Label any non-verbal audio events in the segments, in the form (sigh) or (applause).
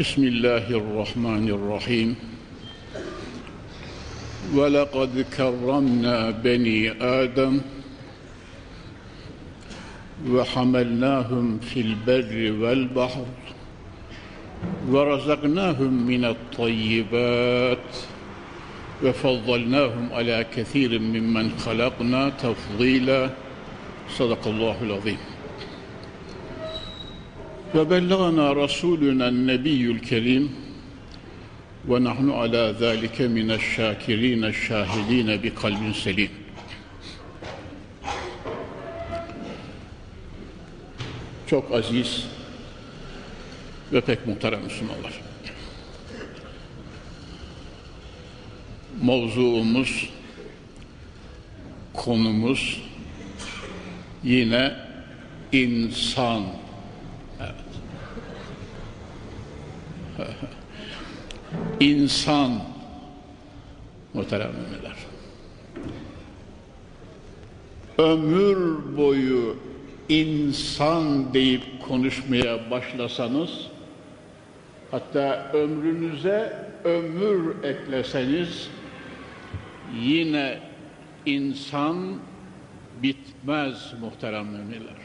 بسم الله الرحمن الرحيم. ولقد كرمنا بني آدم وحملناهم في البر والبحر ورزقناهم من الطيبات وفضلناهم على كثير ممن خلقنا تفضيلا. صدق الله العظيم. وبلغنا رسولنا النبي الكريم ونحن على ذلك من الشاكرين الشاهدين بقلب سليم Çok aziz ve pek muhterem Müslümanlar. Mevzuumuz, konumuz yine insan. insan muhterem müminler. Ömür boyu insan deyip konuşmaya başlasanız hatta ömrünüze ömür ekleseniz yine insan bitmez muhterem müminler.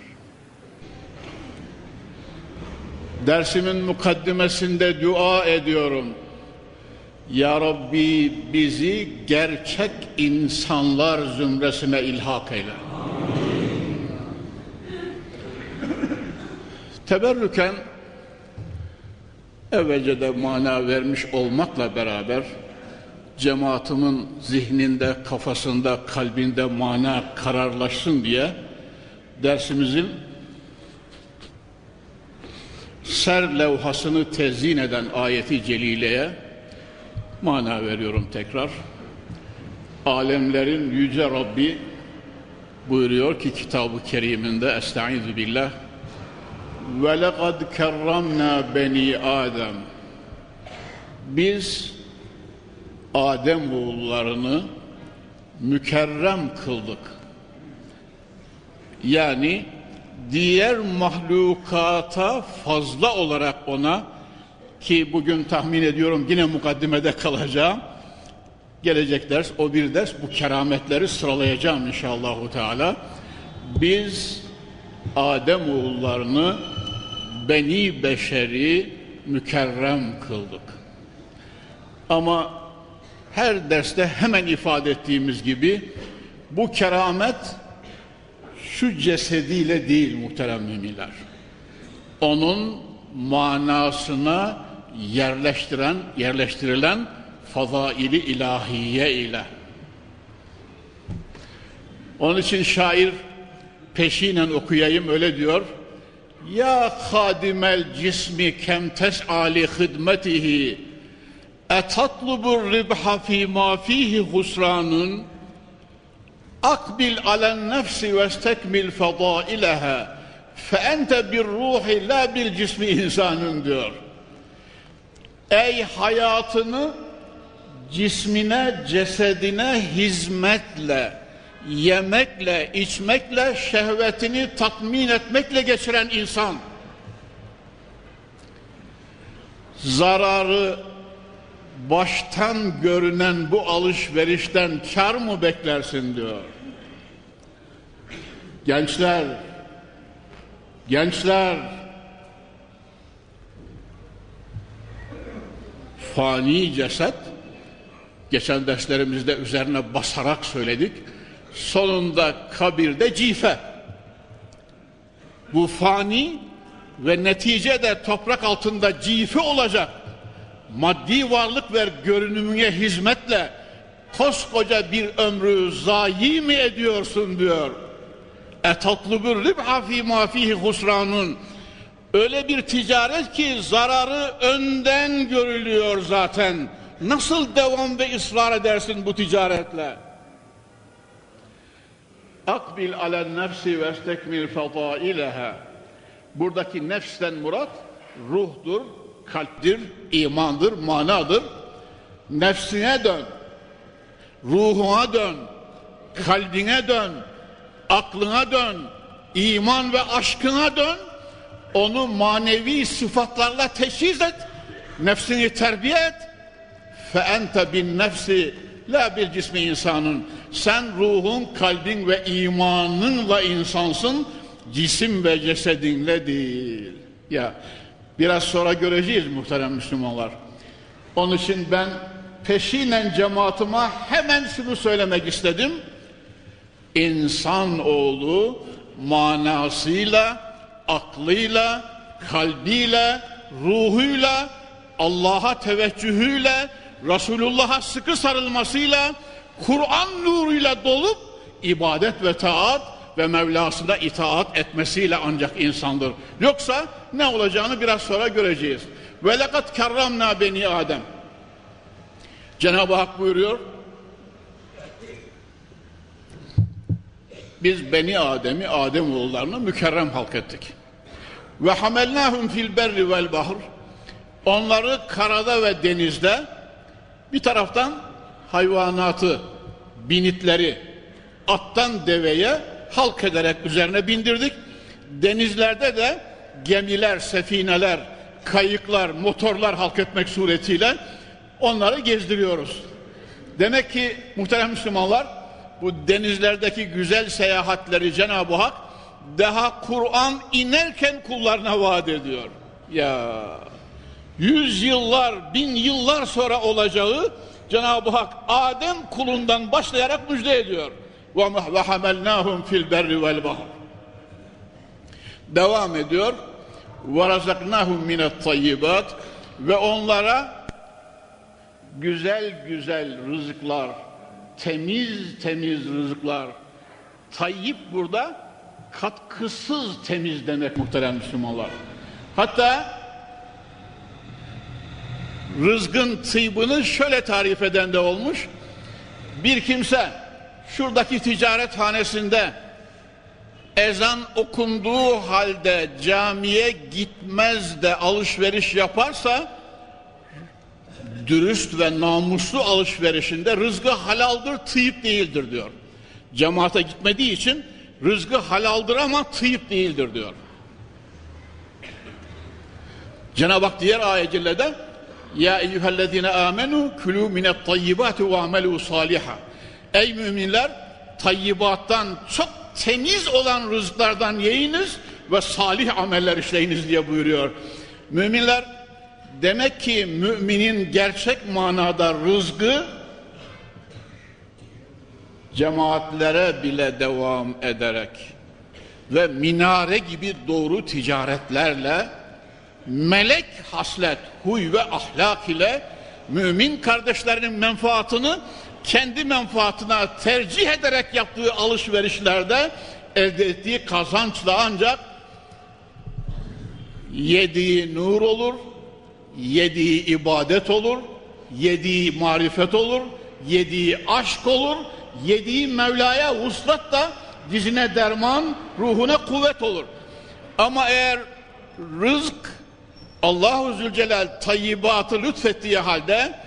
Dersimin mukaddimesinde dua ediyorum. Ya Rabbi bizi gerçek insanlar zümresine ilhak eyle. Teberrüken evvelce de mana vermiş olmakla beraber cemaatimin zihninde, kafasında, kalbinde mana kararlaşsın diye dersimizin ser levhasını tezyin eden ayeti celileye mana veriyorum tekrar. Alemlerin yüce Rabbi buyuruyor ki kitabı keriminde Estaizu billah ve lekad kerramna beni Adem biz Adem oğullarını mükerrem kıldık. Yani diğer mahlukata fazla olarak ona ki bugün tahmin ediyorum yine mukaddimede kalacağım. Gelecek ders o bir ders bu kerametleri sıralayacağım inşallahu teala. Biz Adem oğullarını beni beşeri mükerrem kıldık. Ama her derste hemen ifade ettiğimiz gibi bu keramet şu cesediyle değil muhterem müminler. Onun manasına yerleştiren, yerleştirilen fazaili ilahiye ile. Onun için şair peşinen okuyayım öyle diyor. Ya hadimel cismi kem tes'ali hidmetihi etatlubur ribha fi ma fihi husranun akbil alen nefsi ve stekmil fadaileha fe ente bir ruhi la bil cismi insanın diyor. Ey hayatını cismine, cesedine hizmetle, yemekle, içmekle, şehvetini tatmin etmekle geçiren insan. Zararı baştan görünen bu alışverişten kar mı beklersin diyor. Gençler, gençler, fani ceset, geçen derslerimizde üzerine basarak söyledik, sonunda kabirde cife. Bu fani ve neticede toprak altında cife olacak maddi varlık ver görünümüne hizmetle koskoca bir ömrü zayi mi ediyorsun diyor. Etatlubur ribha fi ma fihi husranun Öyle bir ticaret ki zararı önden görülüyor zaten. Nasıl devam ve ısrar edersin bu ticaretle? Akbil alen nefsi ve estekmil fadaileha. Buradaki nefsten murat ruhtur, kalptir, imandır, manadır. Nefsine dön, ruhuna dön, kalbine dön, aklına dön, iman ve aşkına dön. Onu manevi sıfatlarla teşhis et. Nefsini terbiye et. Fe ente bin nefsi la bir cismi insanın. Sen ruhun, kalbin ve imanınla insansın. Cisim ve cesedinle değil. Ya biraz sonra göreceğiz muhterem Müslümanlar. Onun için ben peşinen cemaatime hemen şunu söylemek istedim. İnsan oğlu manasıyla, aklıyla, kalbiyle, ruhuyla, Allah'a teveccühüyle, Resulullah'a sıkı sarılmasıyla, Kur'an nuruyla dolup ibadet ve taat ve Mevlasına itaat etmesiyle ancak insandır. Yoksa ne olacağını biraz sonra göreceğiz. Ve lekad kerramna beni Adem. Cenab-ı Hak buyuruyor. Biz beni Adem'i, Adem oğullarını mükerrem halk ettik. Ve hamelnahum fil berri vel bahr. Onları karada ve denizde bir taraftan hayvanatı, binitleri attan deveye halk ederek üzerine bindirdik. Denizlerde de gemiler, sefineler, kayıklar, motorlar halk etmek suretiyle onları gezdiriyoruz. Demek ki muhterem Müslümanlar bu denizlerdeki güzel seyahatleri Cenab-ı Hak daha Kur'an inerken kullarına vaat ediyor. Ya yüz yıllar, bin yıllar sonra olacağı Cenab-ı Hak Adem kulundan başlayarak müjde ediyor. Ve hamelnahum fil berri vel bahr. Devam ediyor. Ve razaknahum minet tayyibat ve onlara güzel güzel rızıklar, temiz temiz rızıklar. Tayyip burada katkısız temiz demek muhterem Müslümanlar. Hatta rızgın tıybını şöyle tarif eden de olmuş. Bir kimse şuradaki ticaret hanesinde ezan okunduğu halde camiye gitmez de alışveriş yaparsa dürüst ve namuslu alışverişinde rızkı halaldır, tıyıp değildir diyor. Cemaate gitmediği için rızkı halaldır ama tıyıp değildir diyor. Cenab-ı Hak diğer ayetinde Ya eyyühellezine amenu külü minet tayyibati ve amelu saliha. Ey müminler tayyibattan çok temiz olan rızıklardan yiyiniz ve salih ameller işleyiniz diye buyuruyor. Müminler demek ki müminin gerçek manada rızkı cemaatlere bile devam ederek ve minare gibi doğru ticaretlerle melek haslet, huy ve ahlak ile mümin kardeşlerinin menfaatını kendi menfaatına tercih ederek yaptığı alışverişlerde elde ettiği kazançla ancak yediği nur olur, yediği ibadet olur, yediği marifet olur, yediği aşk olur, yediği Mevla'ya vuslat da dizine derman, ruhuna kuvvet olur. Ama eğer rızk Allahu Zülcelal tayyibatı lütfettiği halde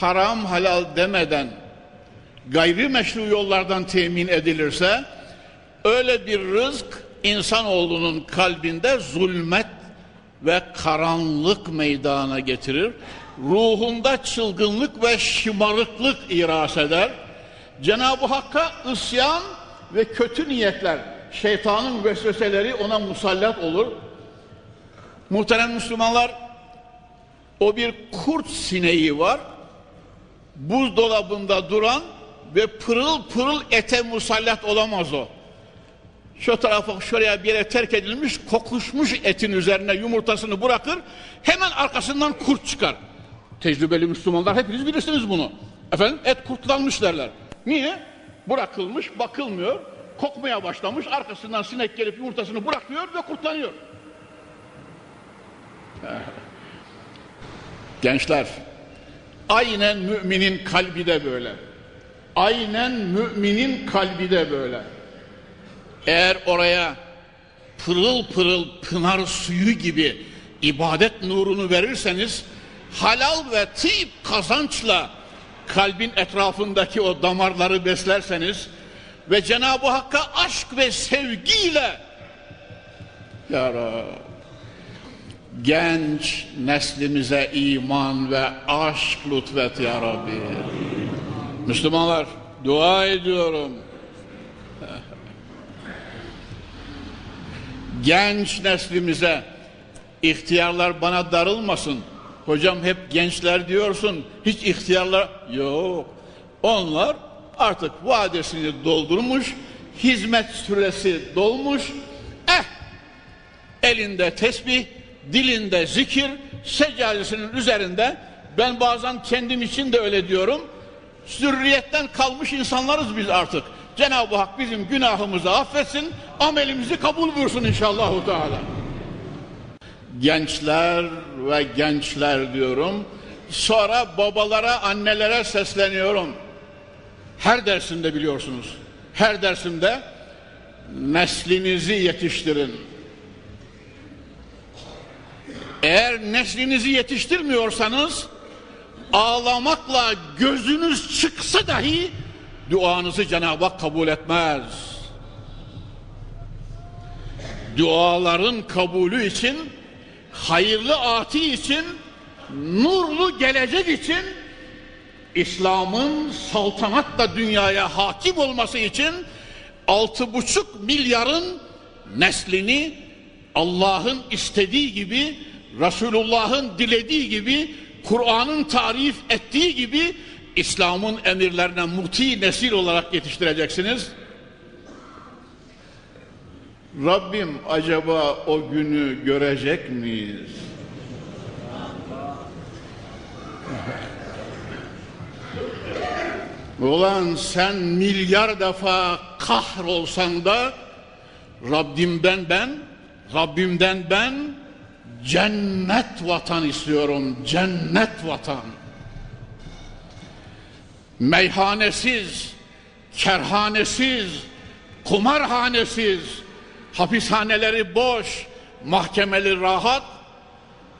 haram halal demeden gayrimeşru yollardan temin edilirse öyle bir rızk insanoğlunun kalbinde zulmet ve karanlık meydana getirir. Ruhunda çılgınlık ve şımarıklık iras eder. Cenab-ı Hakk'a isyan ve kötü niyetler, şeytanın vesveseleri ona musallat olur. Muhterem Müslümanlar, o bir kurt sineği var. Buzdolabında duran ve pırıl pırıl ete musallat olamaz o. Şu tarafa şuraya bir yere terk edilmiş kokuşmuş etin üzerine yumurtasını bırakır hemen arkasından kurt çıkar. Tecrübeli Müslümanlar hepiniz bilirsiniz bunu. Efendim et kurtlanmış derler. Niye? Bırakılmış bakılmıyor kokmaya başlamış arkasından sinek gelip yumurtasını bırakıyor ve kurtlanıyor. (laughs) Gençler, aynen müminin kalbi de böyle. Aynen müminin kalbi de böyle. Eğer oraya pırıl pırıl pınar suyu gibi ibadet nurunu verirseniz halal ve tip kazançla kalbin etrafındaki o damarları beslerseniz ve Cenab-ı Hakk'a aşk ve sevgiyle ya Rab, genç neslimize iman ve aşk lütfet ya Rabbi. Müslümanlar dua ediyorum. Genç neslimize ihtiyarlar bana darılmasın. Hocam hep gençler diyorsun. Hiç ihtiyarlar yok. Onlar artık vadesini doldurmuş, hizmet süresi dolmuş. Eh, elinde tesbih, dilinde zikir, seccadesinin üzerinde ben bazen kendim için de öyle diyorum. Zürriyetten kalmış insanlarız biz artık. Cenab-ı Hak bizim günahımızı affetsin, amelimizi kabul buyursun inşallah. Teala. Gençler ve gençler diyorum. Sonra babalara, annelere sesleniyorum. Her dersimde biliyorsunuz. Her dersimde neslinizi yetiştirin. Eğer neslinizi yetiştirmiyorsanız ağlamakla gözünüz çıksa dahi duanızı Cenab-ı Hak kabul etmez. Duaların kabulü için, hayırlı ati için, nurlu gelecek için, İslam'ın saltanatla dünyaya hakim olması için altı buçuk milyarın neslini Allah'ın istediği gibi, Resulullah'ın dilediği gibi, Kur'an'ın tarif ettiği gibi İslam'ın emirlerine muti nesil olarak yetiştireceksiniz. Rabbim acaba o günü görecek miyiz? Ulan sen milyar defa kahrolsan da Rabbimden ben, Rabbimden ben cennet vatan istiyorum. Cennet vatan. Meyhanesiz, kerhanesiz, kumarhanesiz, hapishaneleri boş, mahkemeli rahat,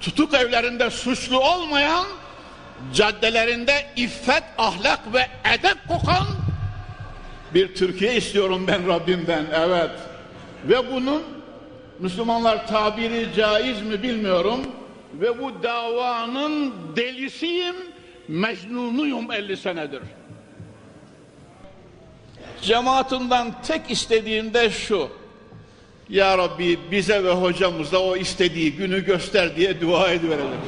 tutuk evlerinde suçlu olmayan, caddelerinde iffet, ahlak ve edep kokan bir Türkiye istiyorum ben Rabbimden. Evet. Ve bunun Müslümanlar tabiri caiz mi bilmiyorum. Ve bu davanın delisiyim, mecnunuyum 50 senedir. Cemaatinden tek istediğim de şu. Ya Rabbi bize ve hocamıza o istediği günü göster diye dua ediverelim.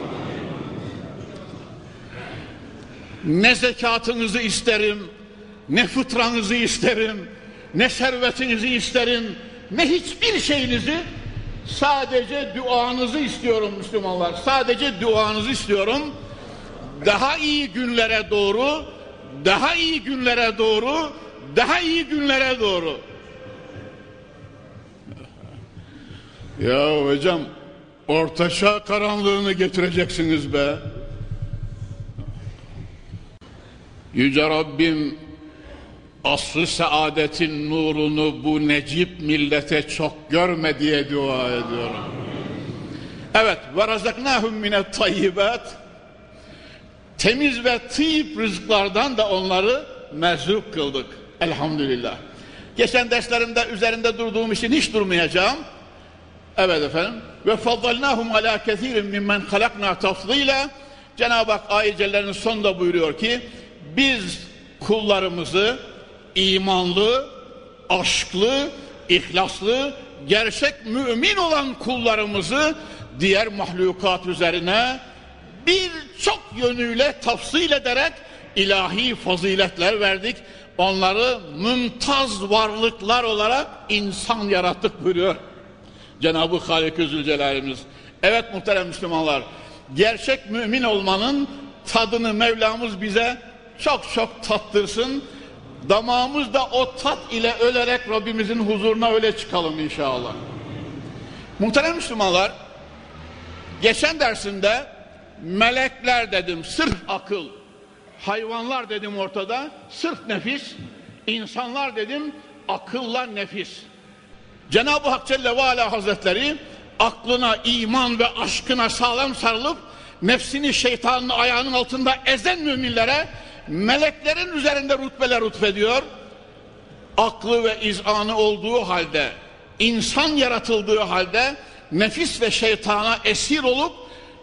Ne zekatınızı isterim, ne fıtranızı isterim, ne servetinizi isterim, ne hiçbir şeyinizi sadece duanızı istiyorum Müslümanlar. Sadece duanızı istiyorum. Daha iyi günlere doğru, daha iyi günlere doğru, daha iyi günlere doğru. Ya hocam ortaşa karanlığını getireceksiniz be. Yüce Rabbim aslı saadetin nurunu bu necip millete çok görme diye dua ediyorum. Evet ve razaknahum mine tayyibat temiz ve tıyıp rızıklardan da onları merzuk kıldık. Elhamdülillah. Geçen derslerimde üzerinde durduğum için hiç durmayacağım. Evet efendim. Ve faddalnahum ala kethirin mimmen halakna tafzıyla Cenab-ı Hak ayet sonunda buyuruyor ki biz kullarımızı imanlı, aşklı, ihlaslı, gerçek mümin olan kullarımızı diğer mahlukat üzerine birçok yönüyle tafsil ederek ilahi faziletler verdik. Onları mümtaz varlıklar olarak insan yarattık buyuruyor. Cenab-ı Halik-i. Evet muhterem Müslümanlar, gerçek mümin olmanın tadını Mevlamız bize çok çok tattırsın. Damağımız da o tat ile ölerek Rabbimizin huzuruna öyle çıkalım inşallah. Muhterem Müslümanlar, Geçen dersinde melekler dedim sırf akıl, hayvanlar dedim ortada sırf nefis, insanlar dedim akılla nefis. Cenab-ı Hak Celle ve Ala Hazretleri aklına, iman ve aşkına sağlam sarılıp nefsini şeytanın ayağının altında ezen müminlere meleklerin üzerinde rütbeler rütfediyor. Aklı ve izanı olduğu halde, insan yaratıldığı halde nefis ve şeytana esir olup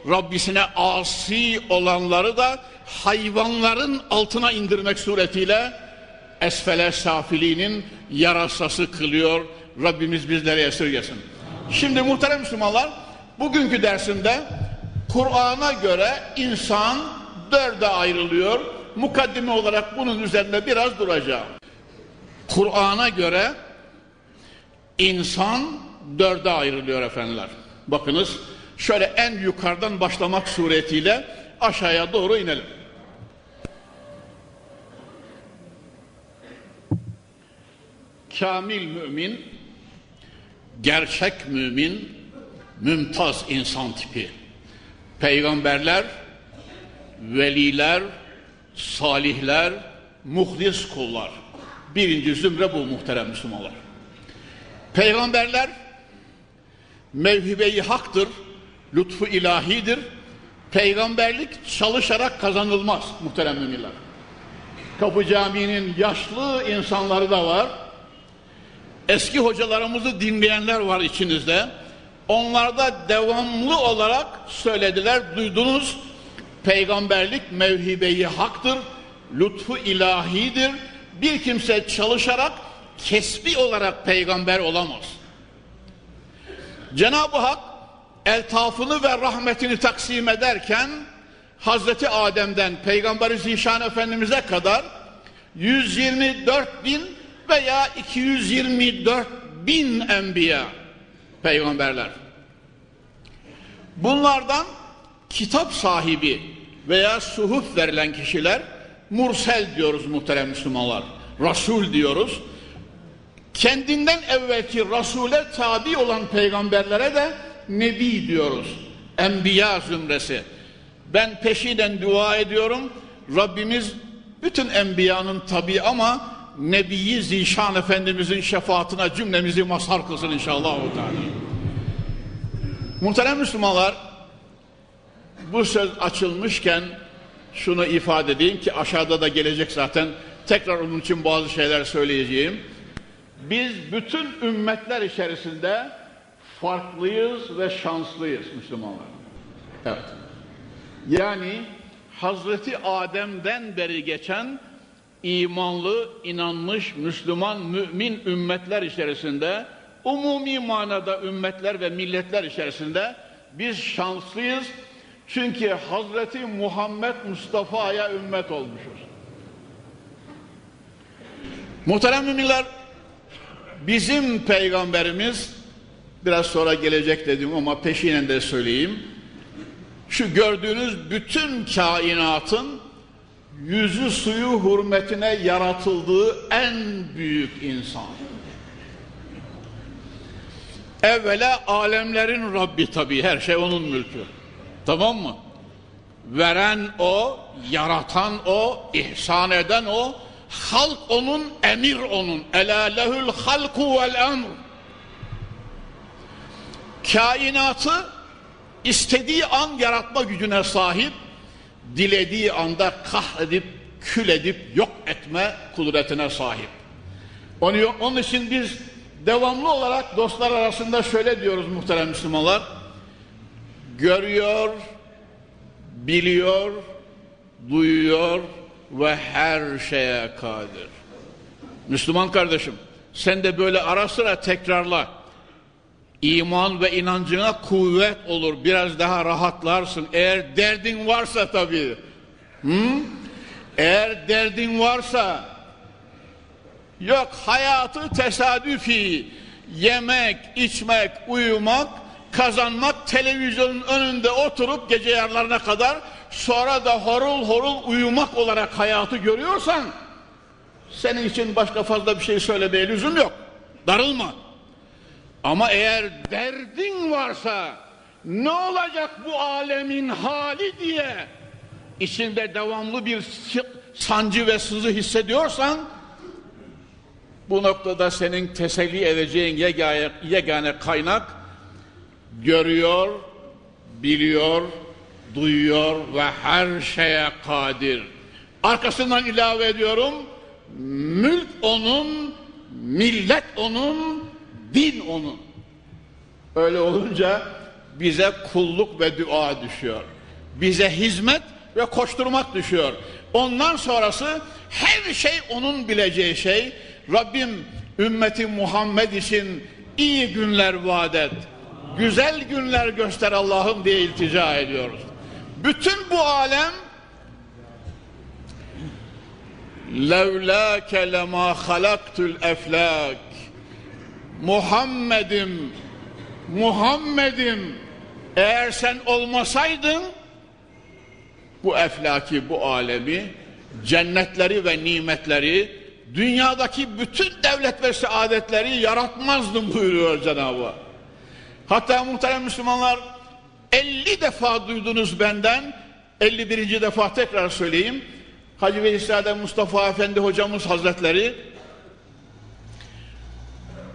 Rabbisine asi olanları da hayvanların altına indirmek suretiyle esfele safiliğinin yarasası kılıyor. Rabbimiz bizlere esirgesin. Şimdi muhterem Müslümanlar bugünkü dersimde Kur'an'a göre insan dörde ayrılıyor. Mukaddime olarak bunun üzerinde biraz duracağım. Kur'an'a göre insan dörde ayrılıyor efendiler. Bakınız şöyle en yukarıdan başlamak suretiyle aşağıya doğru inelim. Kamil mümin, gerçek mümin, mümtaz insan tipi. Peygamberler, veliler, salihler, muhlis kullar. Birinci zümre bu muhterem Müslümanlar. Peygamberler mevhibeyi haktır, lütfu ilahidir. Peygamberlik çalışarak kazanılmaz muhterem müminler. Kapı Camii'nin yaşlı insanları da var. Eski hocalarımızı dinleyenler var içinizde. Onlar da devamlı olarak söylediler, duydunuz. Peygamberlik mevhibeyi haktır, lütfu ilahidir. Bir kimse çalışarak kesbi olarak peygamber olamaz. Cenab-ı Hak eltafını ve rahmetini taksim ederken Hazreti Adem'den Peygamberi Zişan Efendimiz'e kadar 124 bin veya 224 bin enbiya peygamberler. Bunlardan kitap sahibi veya suhuf verilen kişiler mursel diyoruz muhterem Müslümanlar. Rasul diyoruz. Kendinden evvelki Rasule tabi olan peygamberlere de Nebi diyoruz. Enbiya zümresi. Ben peşinen dua ediyorum. Rabbimiz bütün enbiyanın tabi ama Nebiyi Zişan Efendimizin şefaatine cümlemizi mazhar kılsın inşallah. Muhterem Müslümanlar bu söz açılmışken şunu ifade edeyim ki aşağıda da gelecek zaten tekrar onun için bazı şeyler söyleyeceğim. Biz bütün ümmetler içerisinde farklıyız ve şanslıyız Müslümanlar. Evet. Yani Hazreti Adem'den beri geçen imanlı, inanmış, Müslüman, mümin ümmetler içerisinde, umumi manada ümmetler ve milletler içerisinde biz şanslıyız. Çünkü Hazreti Muhammed Mustafa'ya ümmet olmuşuz. Muhterem müminler, bizim peygamberimiz, biraz sonra gelecek dedim ama peşinen de söyleyeyim, şu gördüğünüz bütün kainatın yüzü suyu hürmetine yaratıldığı en büyük insan. Evvela alemlerin Rabbi tabi her şey onun mülkü. Tamam mı? Veren o, yaratan o, ihsan eden o, halk onun, emir onun. Ela lehül halku vel emr. Kainatı istediği an yaratma gücüne sahip, dilediği anda kahredip, kül edip, yok etme kudretine sahip. Onu, onun için biz devamlı olarak dostlar arasında şöyle diyoruz muhterem Müslümanlar. Görüyor, biliyor, duyuyor ve her şeye kadir. Müslüman kardeşim, sen de böyle ara sıra tekrarla. İman ve inancına kuvvet olur. Biraz daha rahatlarsın. Eğer derdin varsa tabii. Hı? Eğer derdin varsa yok hayatı tesadüfi yemek, içmek, uyumak, kazanmak, televizyonun önünde oturup gece yarlarına kadar sonra da horul horul uyumak olarak hayatı görüyorsan senin için başka fazla bir şey söylemeye lüzum yok. Darılma. Ama eğer derdin varsa, ne olacak bu alemin hali diye içinde devamlı bir sancı ve sızı hissediyorsan bu noktada senin teselli edeceğin yegane, kaynak görüyor, biliyor, duyuyor ve her şeye kadir. Arkasından ilave ediyorum, mülk onun, millet onun, din onun. Öyle olunca bize kulluk ve dua düşüyor. Bize hizmet ve koşturmak düşüyor. Ondan sonrası her şey onun bileceği şey. Rabbim ümmeti Muhammed için iyi günler vaat et. Güzel günler göster Allah'ım diye iltica ediyoruz. Bütün bu alem levlâke lemâ halaktul eflâk Muhammed'im Muhammed'im eğer sen olmasaydın bu eflaki, bu alemi, cennetleri ve nimetleri, dünyadaki bütün devlet ve saadetleri yaratmazdım buyuruyor Cenab-ı Hatta muhterem Müslümanlar 50 defa duydunuz benden, 51. defa tekrar söyleyeyim. Hacı Veysade Mustafa Efendi hocamız hazretleri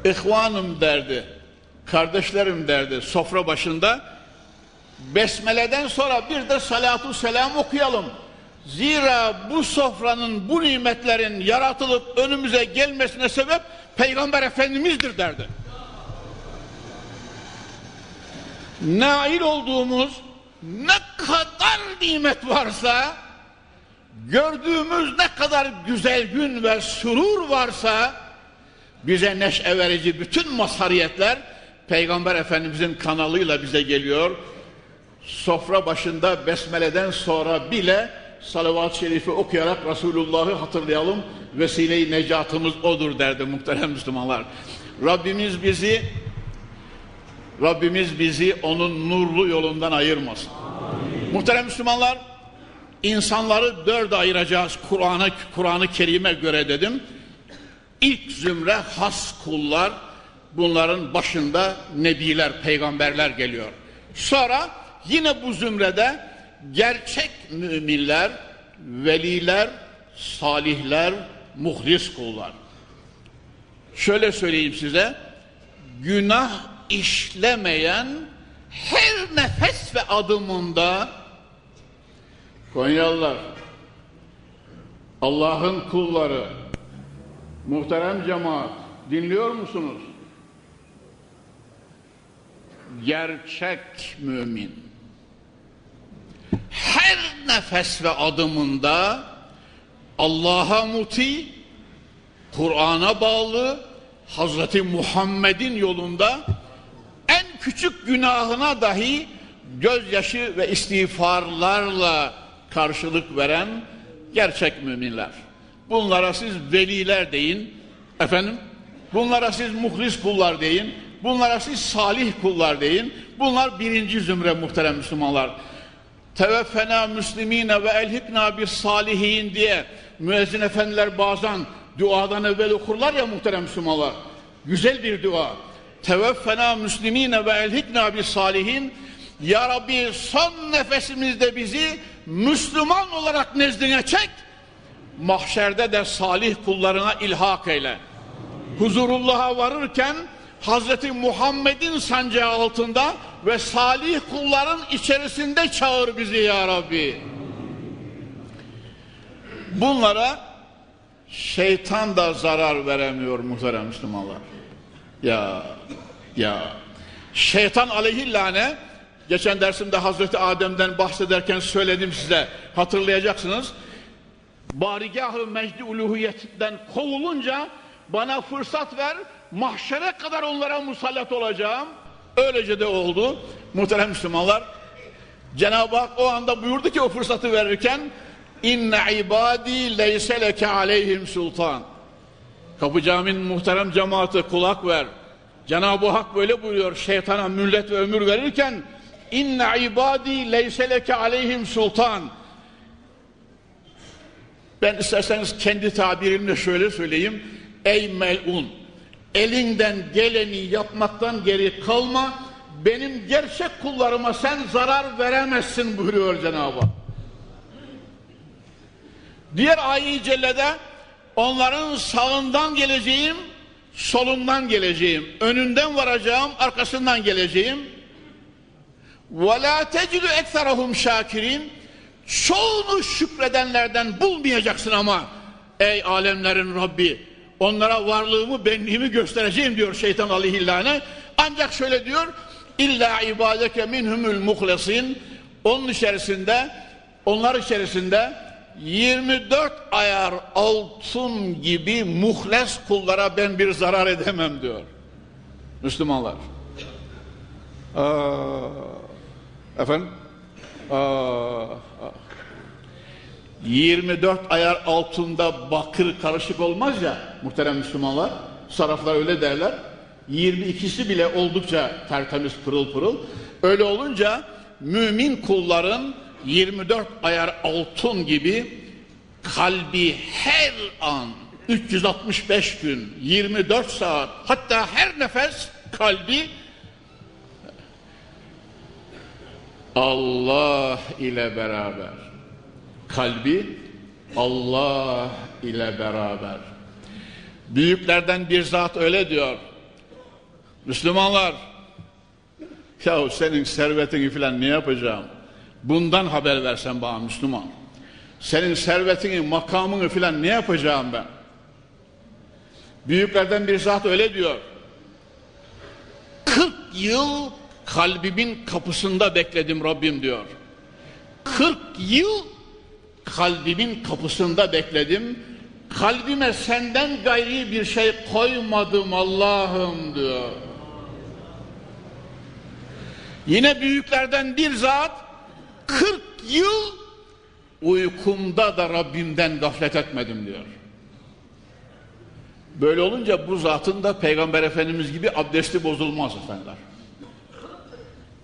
İhvanım derdi, kardeşlerim derdi sofra başında Besmele'den sonra bir de salatu selam okuyalım. Zira bu sofranın, bu nimetlerin yaratılıp önümüze gelmesine sebep Peygamber Efendimiz'dir derdi. Nail olduğumuz ne kadar nimet varsa, gördüğümüz ne kadar güzel gün ve surur varsa, bize neşe verici bütün mazhariyetler Peygamber Efendimizin kanalıyla bize geliyor sofra başında besmeleden sonra bile salavat-ı şerifi okuyarak Resulullah'ı hatırlayalım. Vesile-i necatımız odur derdi muhterem Müslümanlar. Rabbimiz bizi Rabbimiz bizi onun nurlu yolundan ayırmasın. Amin. Muhterem Müslümanlar insanları dörde ayıracağız Kur'an'ı Kur'an-ı Kerim'e göre dedim. İlk zümre has kullar bunların başında nebiler, peygamberler geliyor. Sonra Yine bu zümrede gerçek müminler, veliler, salihler, muhlis kullar. Şöyle söyleyeyim size, günah işlemeyen her nefes ve adımında Konyalılar, Allah'ın kulları, muhterem cemaat dinliyor musunuz? Gerçek mümin her nefes ve adımında Allah'a muti, Kur'an'a bağlı, Hazreti Muhammed'in yolunda en küçük günahına dahi gözyaşı ve istiğfarlarla karşılık veren gerçek müminler. Bunlara siz veliler deyin, efendim, bunlara siz muhlis kullar deyin, bunlara siz salih kullar deyin. Bunlar birinci zümre muhterem Müslümanlar teveffena müslimine ve elhikna bir salihin diye müezzin efendiler bazen duadan evvel okurlar ya muhterem Müslümanlar. Güzel bir dua. Teveffena müslimine ve elhikna bir salihin Ya Rabbi son nefesimizde bizi Müslüman olarak nezdine çek. Mahşerde de salih kullarına ilhak eyle. Huzurullah'a varırken Hazreti Muhammed'in sancağı altında ve salih kulların içerisinde çağır bizi ya Rabbi. Bunlara şeytan da zarar veremiyor muhterem Müslümanlar. Ya, ya. Şeytan aleyhillâne geçen dersimde Hazreti Adem'den bahsederken söyledim size hatırlayacaksınız. Barigah-ı mecdi uluhiyetinden kovulunca bana fırsat ver mahşere kadar onlara musallat olacağım. Öylece de oldu. Muhterem Müslümanlar Cenab-ı Hak o anda buyurdu ki o fırsatı verirken inne ibadi leyse leke aleyhim sultan Kapı Camii'nin muhterem cemaati kulak ver. Cenab-ı Hak böyle buyuruyor şeytana müllet ve ömür verirken inne ibadi leyse leke aleyhim sultan ben isterseniz kendi tabirimle şöyle söyleyeyim ey melun elinden geleni yapmaktan geri kalma benim gerçek kullarıma sen zarar veremezsin buyuruyor Cenab-ı Hak. Diğer ayet-i cellede onların sağından geleceğim, solundan geleceğim, önünden varacağım, arkasından geleceğim. وَلَا تَجِدُ اَكْثَرَهُمْ şakirin. Çoğunu şükredenlerden bulmayacaksın ama. Ey alemlerin Rabbi onlara varlığımı benliğimi göstereceğim diyor şeytan aleyhillâne. Ancak şöyle diyor illa ibadeke minhumul muhlesin. Onun içerisinde onlar içerisinde 24 ayar altın gibi muhles kullara ben bir zarar edemem diyor. Müslümanlar. Aa, efendim Aa, 24 ayar altında bakır karışık olmaz ya muhterem Müslümanlar. Saraflar öyle derler. 22'si bile oldukça tertemiz pırıl pırıl. Öyle olunca mümin kulların 24 ayar altın gibi kalbi her an 365 gün 24 saat hatta her nefes kalbi Allah ile beraber. Kalbi Allah ile beraber. Büyüklerden bir zat öyle diyor. Müslümanlar ya senin servetini filan ne yapacağım? Bundan haber versen bana Müslüman. Senin servetini makamını filan ne yapacağım ben? Büyüklerden bir zat öyle diyor. 40 yıl kalbimin kapısında bekledim Rabbim diyor. 40 yıl kalbimin kapısında bekledim. Kalbime senden gayri bir şey koymadım Allah'ım diyor. Yine büyüklerden bir zat 40 yıl uykumda da Rabbimden gaflet etmedim diyor. Böyle olunca bu zatın da Peygamber Efendimiz gibi abdesti bozulmaz efendiler.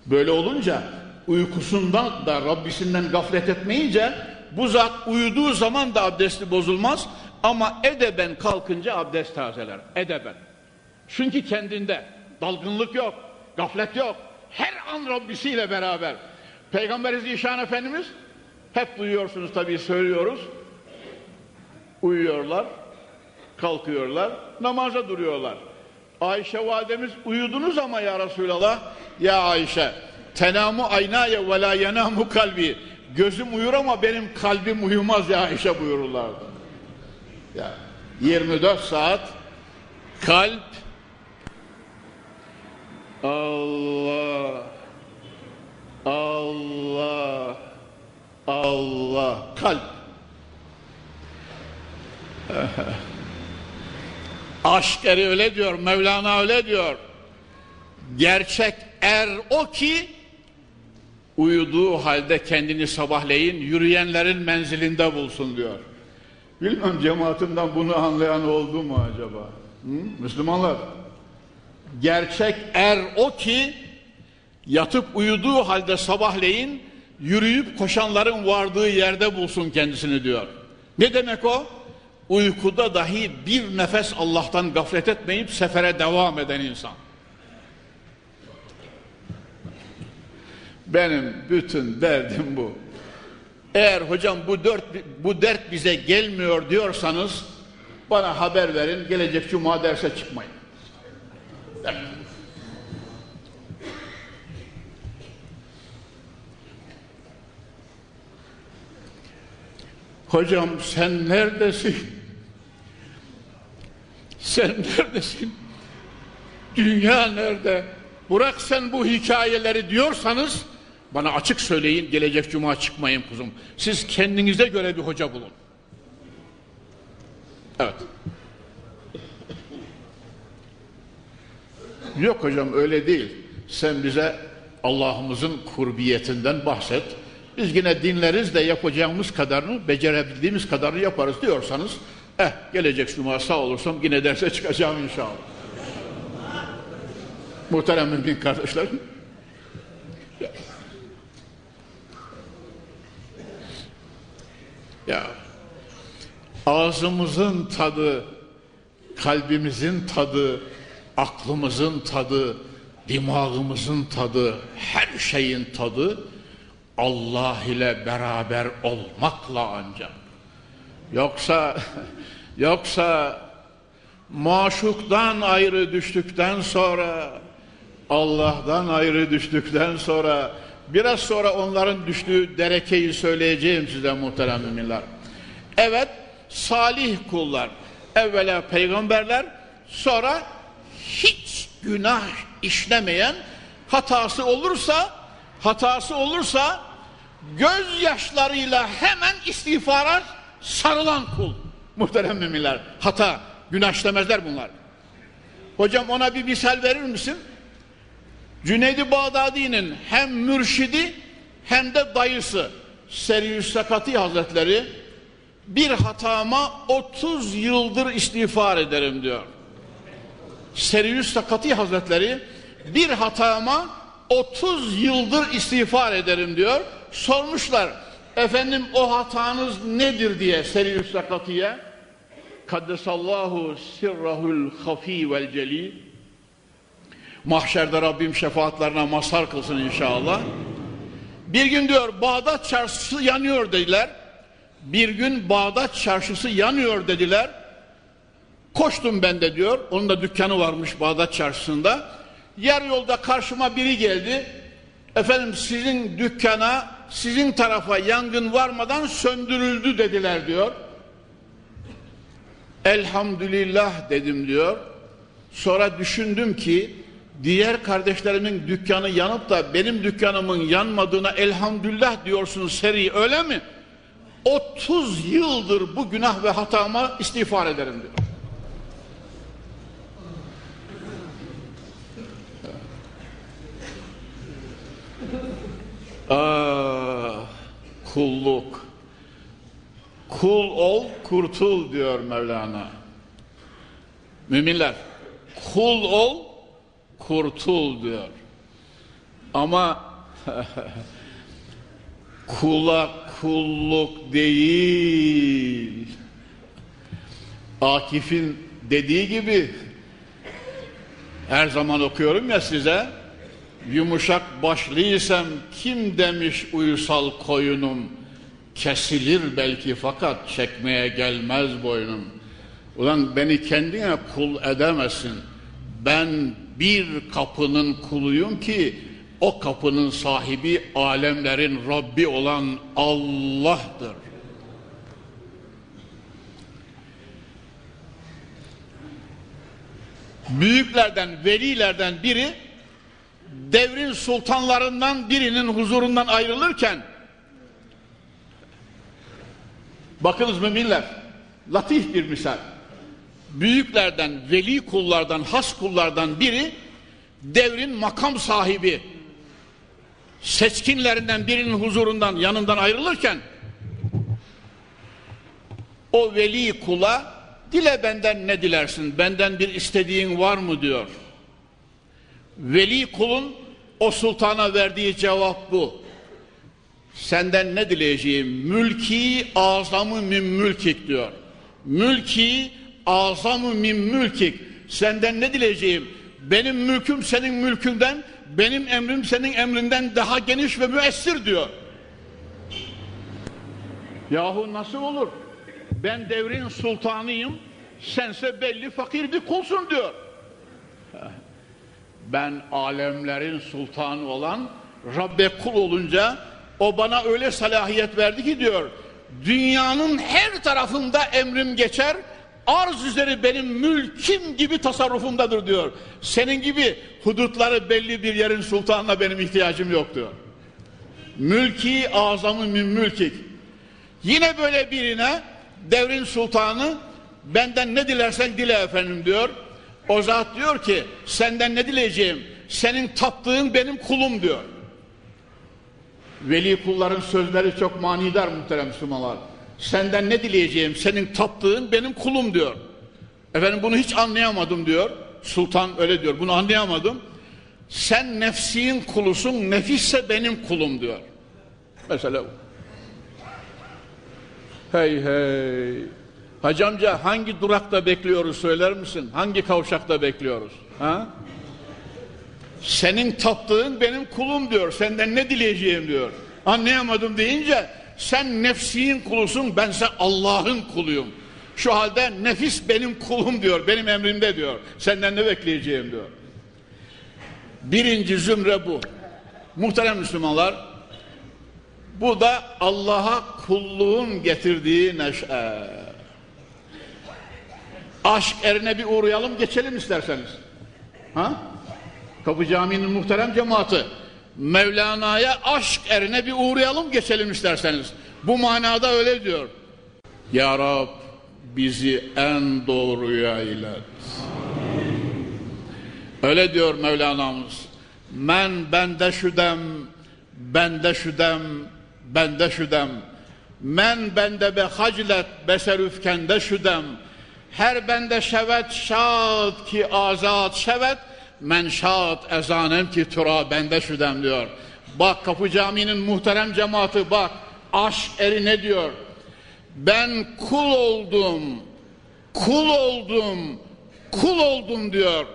Böyle olunca uykusundan da Rabbisinden gaflet etmeyince bu zat uyuduğu zaman da abdesti bozulmaz ama edeben kalkınca abdest tazeler. Edeben. Çünkü kendinde dalgınlık yok, gaflet yok. Her an Rabbisiyle beraber. Peygamber Zişan Efendimiz hep duyuyorsunuz tabii söylüyoruz. Uyuyorlar, kalkıyorlar, namaza duruyorlar. Ayşe validemiz uyudunuz ama ya Resulallah. Ya Ayşe tenamu aynaye ve la yenamu kalbi. Gözüm uyur ama benim kalbim uyumaz ya Ayşe buyururlardı. Ya 24 saat kalp. Allah Allah Allah kalp Aşk eri öyle diyor, Mevlana öyle diyor. Gerçek er o ki uyuduğu halde kendini sabahleyin yürüyenlerin menzilinde bulsun diyor. Bilmem cemaatimden bunu anlayan oldu mu acaba? Hı? Müslümanlar gerçek er o ki yatıp uyuduğu halde sabahleyin yürüyüp koşanların vardığı yerde bulsun kendisini diyor. Ne demek o? Uykuda dahi bir nefes Allah'tan gaflet etmeyip sefere devam eden insan. Benim bütün derdim bu. Eğer hocam bu dört bu dert bize gelmiyor diyorsanız bana haber verin. Gelecek cuma derse çıkmayın. Hocam sen neredesin? Sen neredesin? Dünya nerede? Bırak sen bu hikayeleri diyorsanız bana açık söyleyin gelecek cuma çıkmayın kuzum. Siz kendinize göre bir hoca bulun. Evet. Yok hocam öyle değil. Sen bize Allah'ımızın kurbiyetinden bahset. Biz yine dinleriz de yapacağımız kadarını, becerebildiğimiz kadarını yaparız diyorsanız Eh gelecek cuma sağ olursam yine derse çıkacağım inşallah. Muhterem mümin kardeşlerim. Ya ağzımızın tadı, kalbimizin tadı, aklımızın tadı, dimağımızın tadı, her şeyin tadı Allah ile beraber olmakla ancak. Yoksa (laughs) yoksa maşuktan ayrı düştükten sonra Allah'tan ayrı düştükten sonra biraz sonra onların düştüğü derekeyi söyleyeceğim size muhterem müminler. Evet salih kullar evvela peygamberler sonra hiç günah işlemeyen hatası olursa hatası olursa gözyaşlarıyla hemen istiğfara sarılan kul. Muhterem müminler. Hata, günah işlemezler bunlar. Hocam ona bir misal verir misin? Cüneydi Bağdadi'nin hem mürşidi hem de dayısı Seriüs Sakati Hazretleri bir hatama 30 yıldır istiğfar ederim diyor. Seriüs Sakati Hazretleri bir hatama 30 yıldır istiğfar ederim diyor. Sormuşlar efendim o hatanız nedir diye Seriüs Sakati'ye. Kaddesallahu sirrahul hafi vel celi. Mahşerde Rabbim şefaatlerine mazhar kılsın inşallah. Bir gün diyor Bağdat çarşısı yanıyor dediler. Bir gün Bağdat çarşısı yanıyor dediler. Koştum ben de diyor. Onun da dükkanı varmış Bağdat çarşısında. Yer yolda karşıma biri geldi. Efendim sizin dükkana, sizin tarafa yangın varmadan söndürüldü dediler diyor. Elhamdülillah dedim diyor. Sonra düşündüm ki diğer kardeşlerimin dükkanı yanıp da benim dükkanımın yanmadığına elhamdülillah diyorsun seri öyle mi? 30 yıldır bu günah ve hatama istiğfar ederim diyor. Ah, kulluk. Kul ol, kurtul diyor Mevlana. Müminler, kul ol, kurtul diyor. Ama (laughs) kula kulluk değil. Akif'in dediği gibi her zaman okuyorum ya size yumuşak başlıysam kim demiş uysal koyunum? Kesilir belki fakat çekmeye gelmez boynum. Ulan beni kendine kul edemezsin ben bir kapının kuluyum ki o kapının sahibi alemlerin Rabbi olan Allah'tır. Büyüklerden velilerden biri devrin sultanlarından birinin huzurundan ayrılırken bakınız müminler latif bir misal. Büyüklerden veli kullardan has kullardan biri devrin makam sahibi seçkinlerinden birinin huzurundan yanından ayrılırken o veli kula dile benden ne dilersin? Benden bir istediğin var mı? diyor Veli kulun o sultana verdiği cevap bu. Senden ne dileyeceğim? Mülki azamı min mülkik diyor. Mülki azamı min mülkik. Senden ne dileyeceğim? Benim mülküm senin mülkünden, benim emrim senin emrinden daha geniş ve müessir diyor. Yahu nasıl olur? Ben devrin sultanıyım, sense belli fakir bir kulsun diyor ben alemlerin sultanı olan Rabbe kul olunca o bana öyle salahiyet verdi ki diyor dünyanın her tarafında emrim geçer arz üzeri benim mülkim gibi tasarrufumdadır diyor. Senin gibi hudutları belli bir yerin sultanına benim ihtiyacım yok diyor. Mülki azamı min mülkik. Yine böyle birine devrin sultanı benden ne dilersen dile efendim diyor o zat diyor ki senden ne dileyeceğim? Senin taptığın benim kulum diyor. Veli kulların sözleri çok manidar muhterem Müslümanlar. Senden ne dileyeceğim? Senin taptığın benim kulum diyor. Efendim bunu hiç anlayamadım diyor. Sultan öyle diyor. Bunu anlayamadım. Sen nefsin kulusun, nefisse benim kulum diyor. Mesela Hey hey. Hacı amca hangi durakta bekliyoruz söyler misin? Hangi kavşakta bekliyoruz? Ha? Senin taptığın benim kulum diyor. Senden ne dileyeceğim diyor. Anlayamadım deyince sen nefsin kulusun bense Allah'ın kuluyum. Şu halde nefis benim kulum diyor. Benim emrimde diyor. Senden ne bekleyeceğim diyor. Birinci zümre bu. Muhterem Müslümanlar bu da Allah'a kulluğun getirdiği neşe. Aşk erine bir uğrayalım geçelim isterseniz. Ha? Kapı Camii'nin muhterem cemaati. Mevlana'ya aşk erine bir uğrayalım geçelim isterseniz. Bu manada öyle diyor. Ya Rab bizi en doğruya ilet. Öyle diyor Mevlana'mız. Men bende şüdem, bende şüdem, bende şüdem. Men bende be haclet beserüfkende şüdem. Her bende şevet şad ki azat şevet. Men şad ezanem ki tura bende şüdem diyor. Bak Kapı Camii'nin muhterem cemaati bak. Aşk eri ne diyor? Ben kul oldum, kul oldum, kul oldum diyor.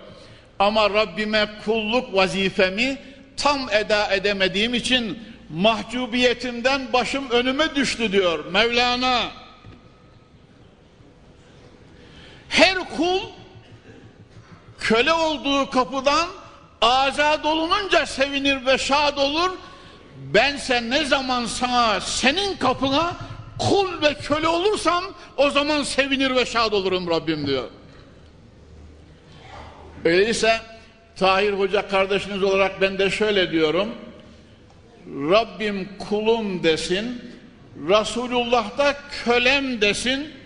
Ama Rabbime kulluk vazifemi tam eda edemediğim için mahcubiyetimden başım önüme düştü diyor Mevlana. Her kul köle olduğu kapıdan azad olununca sevinir ve şad olur. Bense ne zaman sana senin kapına kul ve köle olursam o zaman sevinir ve şad olurum Rabbim diyor. Öyleyse Tahir Hoca kardeşiniz olarak ben de şöyle diyorum. Rabbim kulum desin, Resulullah da kölem desin.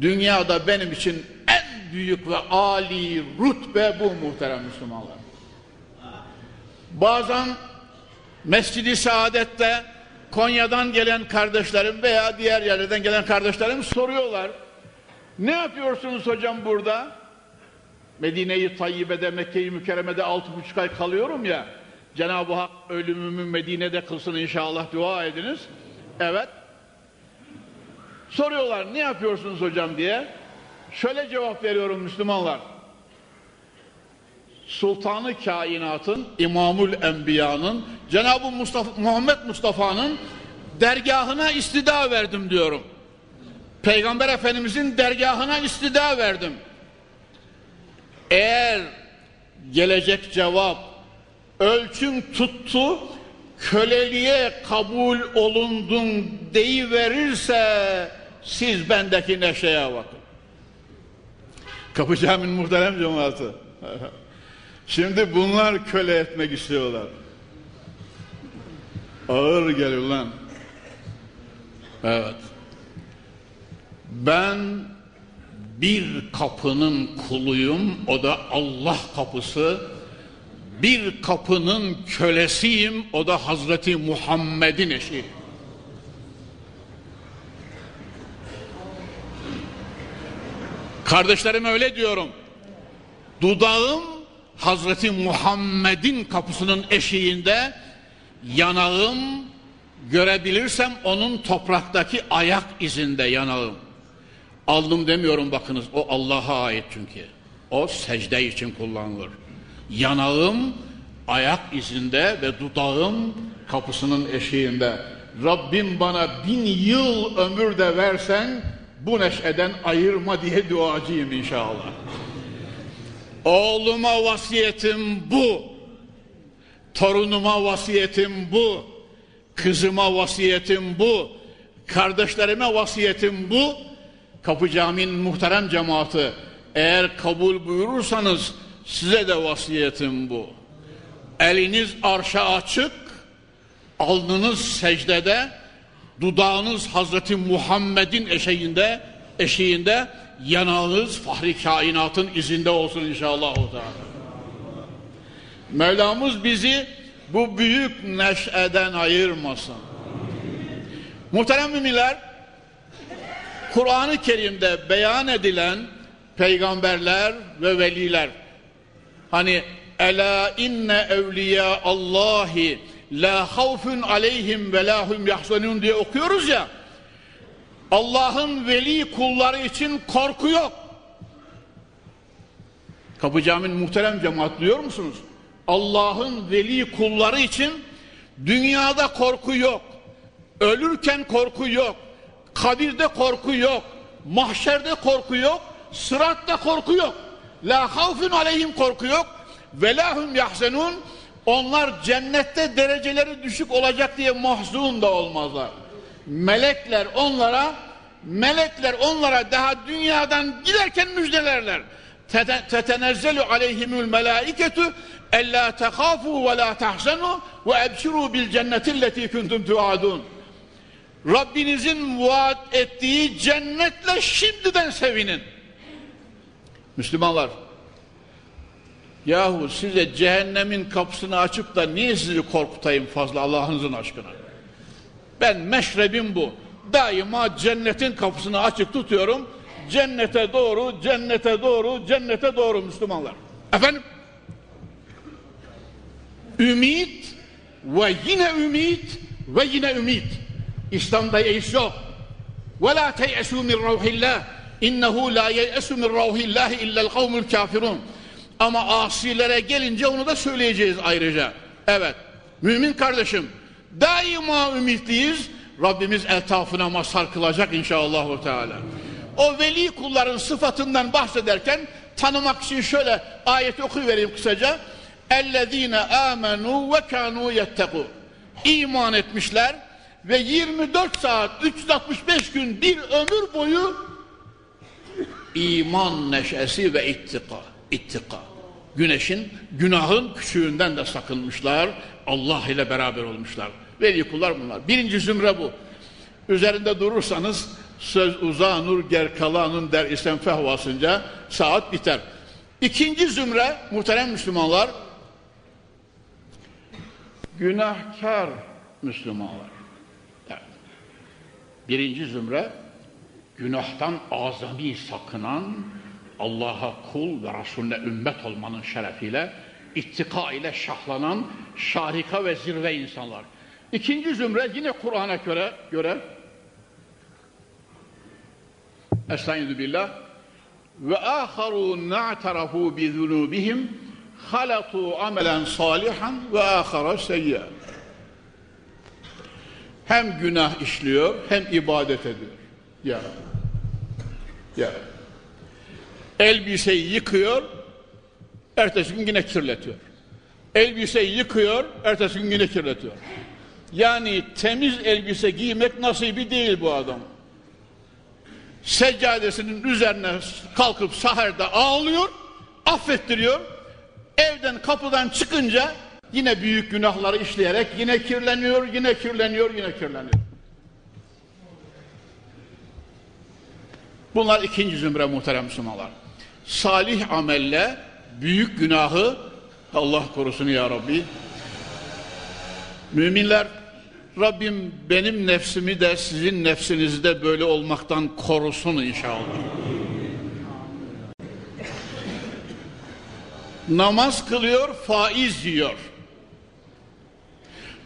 Dünyada benim için en büyük ve âli rütbe bu muhterem Müslümanlar. Bazen Mescidi Saadet'te Konya'dan gelen kardeşlerim veya diğer yerlerden gelen kardeşlerim soruyorlar. Ne yapıyorsunuz hocam burada? Medine-i Tayyibe'de, Mekke-i Mükerreme'de altı buçuk ay kalıyorum ya. Cenab-ı Hak ölümümü Medine'de kılsın inşallah dua ediniz. Evet. Soruyorlar ne yapıyorsunuz hocam diye. Şöyle cevap veriyorum Müslümanlar. Sultanı kainatın, İmamül Enbiya'nın, Cenab-ı Mustafa, Muhammed Mustafa'nın dergahına istida verdim diyorum. Peygamber Efendimizin dergahına istida verdim. Eğer gelecek cevap ölçüm tuttu, köleliğe kabul olundun deyiverirse siz bendeki neşeye bakın. Kapı Camii'nin muhterem cemaati. Şimdi bunlar köle etmek istiyorlar. Ağır geliyor lan. Evet. Ben bir kapının kuluyum, o da Allah kapısı. Bir kapının kölesiyim, o da Hazreti Muhammed'in eşi. Kardeşlerime öyle diyorum. Dudağım Hazreti Muhammed'in kapısının eşiğinde, yanağım görebilirsem onun topraktaki ayak izinde yanağım. Aldım demiyorum bakınız o Allah'a ait çünkü. O secde için kullanılır. Yanağım ayak izinde ve dudağım kapısının eşiğinde. Rabbim bana bin yıl ömür de versen bu neşeden ayırma diye duacıyım inşallah. Oğluma vasiyetim bu. Torunuma vasiyetim bu. Kızıma vasiyetim bu. Kardeşlerime vasiyetim bu. Kapı Camii'nin muhterem cemaati eğer kabul buyurursanız size de vasiyetim bu. Eliniz arşa açık, alnınız secdede, dudağınız Hazreti Muhammed'in eşeğinde, eşiğinde, yanağınız fahri kainatın izinde olsun inşallah. Mevlamız bizi bu büyük neşeden ayırmasın. Muhterem müminler, Kur'an-ı Kerim'de beyan edilen peygamberler ve veliler hani ela inne evliya Allahi la havfun aleyhim ve la hum yahzanun diye okuyoruz ya Allah'ın veli kulları için korku yok. Kapı Camii'nin muhterem cemaat duyuyor musunuz? Allah'ın veli kulları için dünyada korku yok. Ölürken korku yok. Kabirde korku yok. Mahşerde korku yok. Sıratta korku yok. La havfun aleyhim korku yok. Ve lahum yahzenun. Onlar cennette dereceleri düşük olacak diye mahzun da olmazlar. Melekler onlara melekler onlara daha dünyadan giderken müjdelerler. Tetenezzelu aleyhimül melaiketu ella tehafu ve la tahzenu ve ebşiru bil cennetilleti kuntum tuadun. Rabbinizin vaat ettiği cennetle şimdiden sevinin. Müslümanlar, yahu size cehennemin kapısını açıp da niye sizi korkutayım fazla Allah'ınızın aşkına? Ben meşrebim bu. Daima cennetin kapısını açık tutuyorum. Cennete doğru, cennete doğru, cennete doğru Müslümanlar. Efendim? Ümit ve yine ümit ve yine ümit. İslam'da yeis yok. Ve la teyesu min ruhillah. İnnehu la ye'esu min ruhillahi illa'l kavmul kafirun. Ama asilere gelince onu da söyleyeceğiz ayrıca. Evet. Mümin kardeşim daima ümitliyiz. Rabbimiz eltafına mazhar kılacak inşallah Teala. O veli kulların sıfatından bahsederken tanımak için şöyle ayeti okuvereyim kısaca. Ellezine amenu ve kanu yetteku. İman etmişler ve 24 saat 365 gün bir ömür boyu iman neşesi ve ittika. ittika. Güneşin, günahın küçüğünden de sakınmışlar. Allah ile beraber olmuşlar. Veli kullar bunlar. Birinci zümre bu. Üzerinde durursanız söz uzanur gerkalanın der isem fehvasınca saat biter. İkinci zümre muhterem Müslümanlar günahkar Müslümanlar. Evet. Birinci zümre günahtan azami sakınan Allah'a kul ve Resulüne ümmet olmanın şerefiyle ittika ile şahlanan şarika ve zirve insanlar. İkinci zümre yine Kur'an'a göre, göre. Estaizu billah. Ve aharu na'tarafu bi zunubihim halatu amelen salihan ve ahara seyya hem günah işliyor hem ibadet ediyor. Ya ya. Elbiseyi yıkıyor ertesi gün yine kirletiyor. Elbiseyi yıkıyor ertesi gün yine kirletiyor. Yani temiz elbise giymek nasibi değil bu adam. Seccadesinin üzerine kalkıp saherde ağlıyor affettiriyor. Evden kapıdan çıkınca yine büyük günahları işleyerek yine kirleniyor, yine kirleniyor, yine kirleniyor. Bunlar ikinci zümre muhterem Müslümanlar. Salih amelle büyük günahı Allah korusun ya Rabbi. Müminler Rabbim benim nefsimi de sizin nefsinizi de böyle olmaktan korusun inşallah. Namaz kılıyor, faiz yiyor.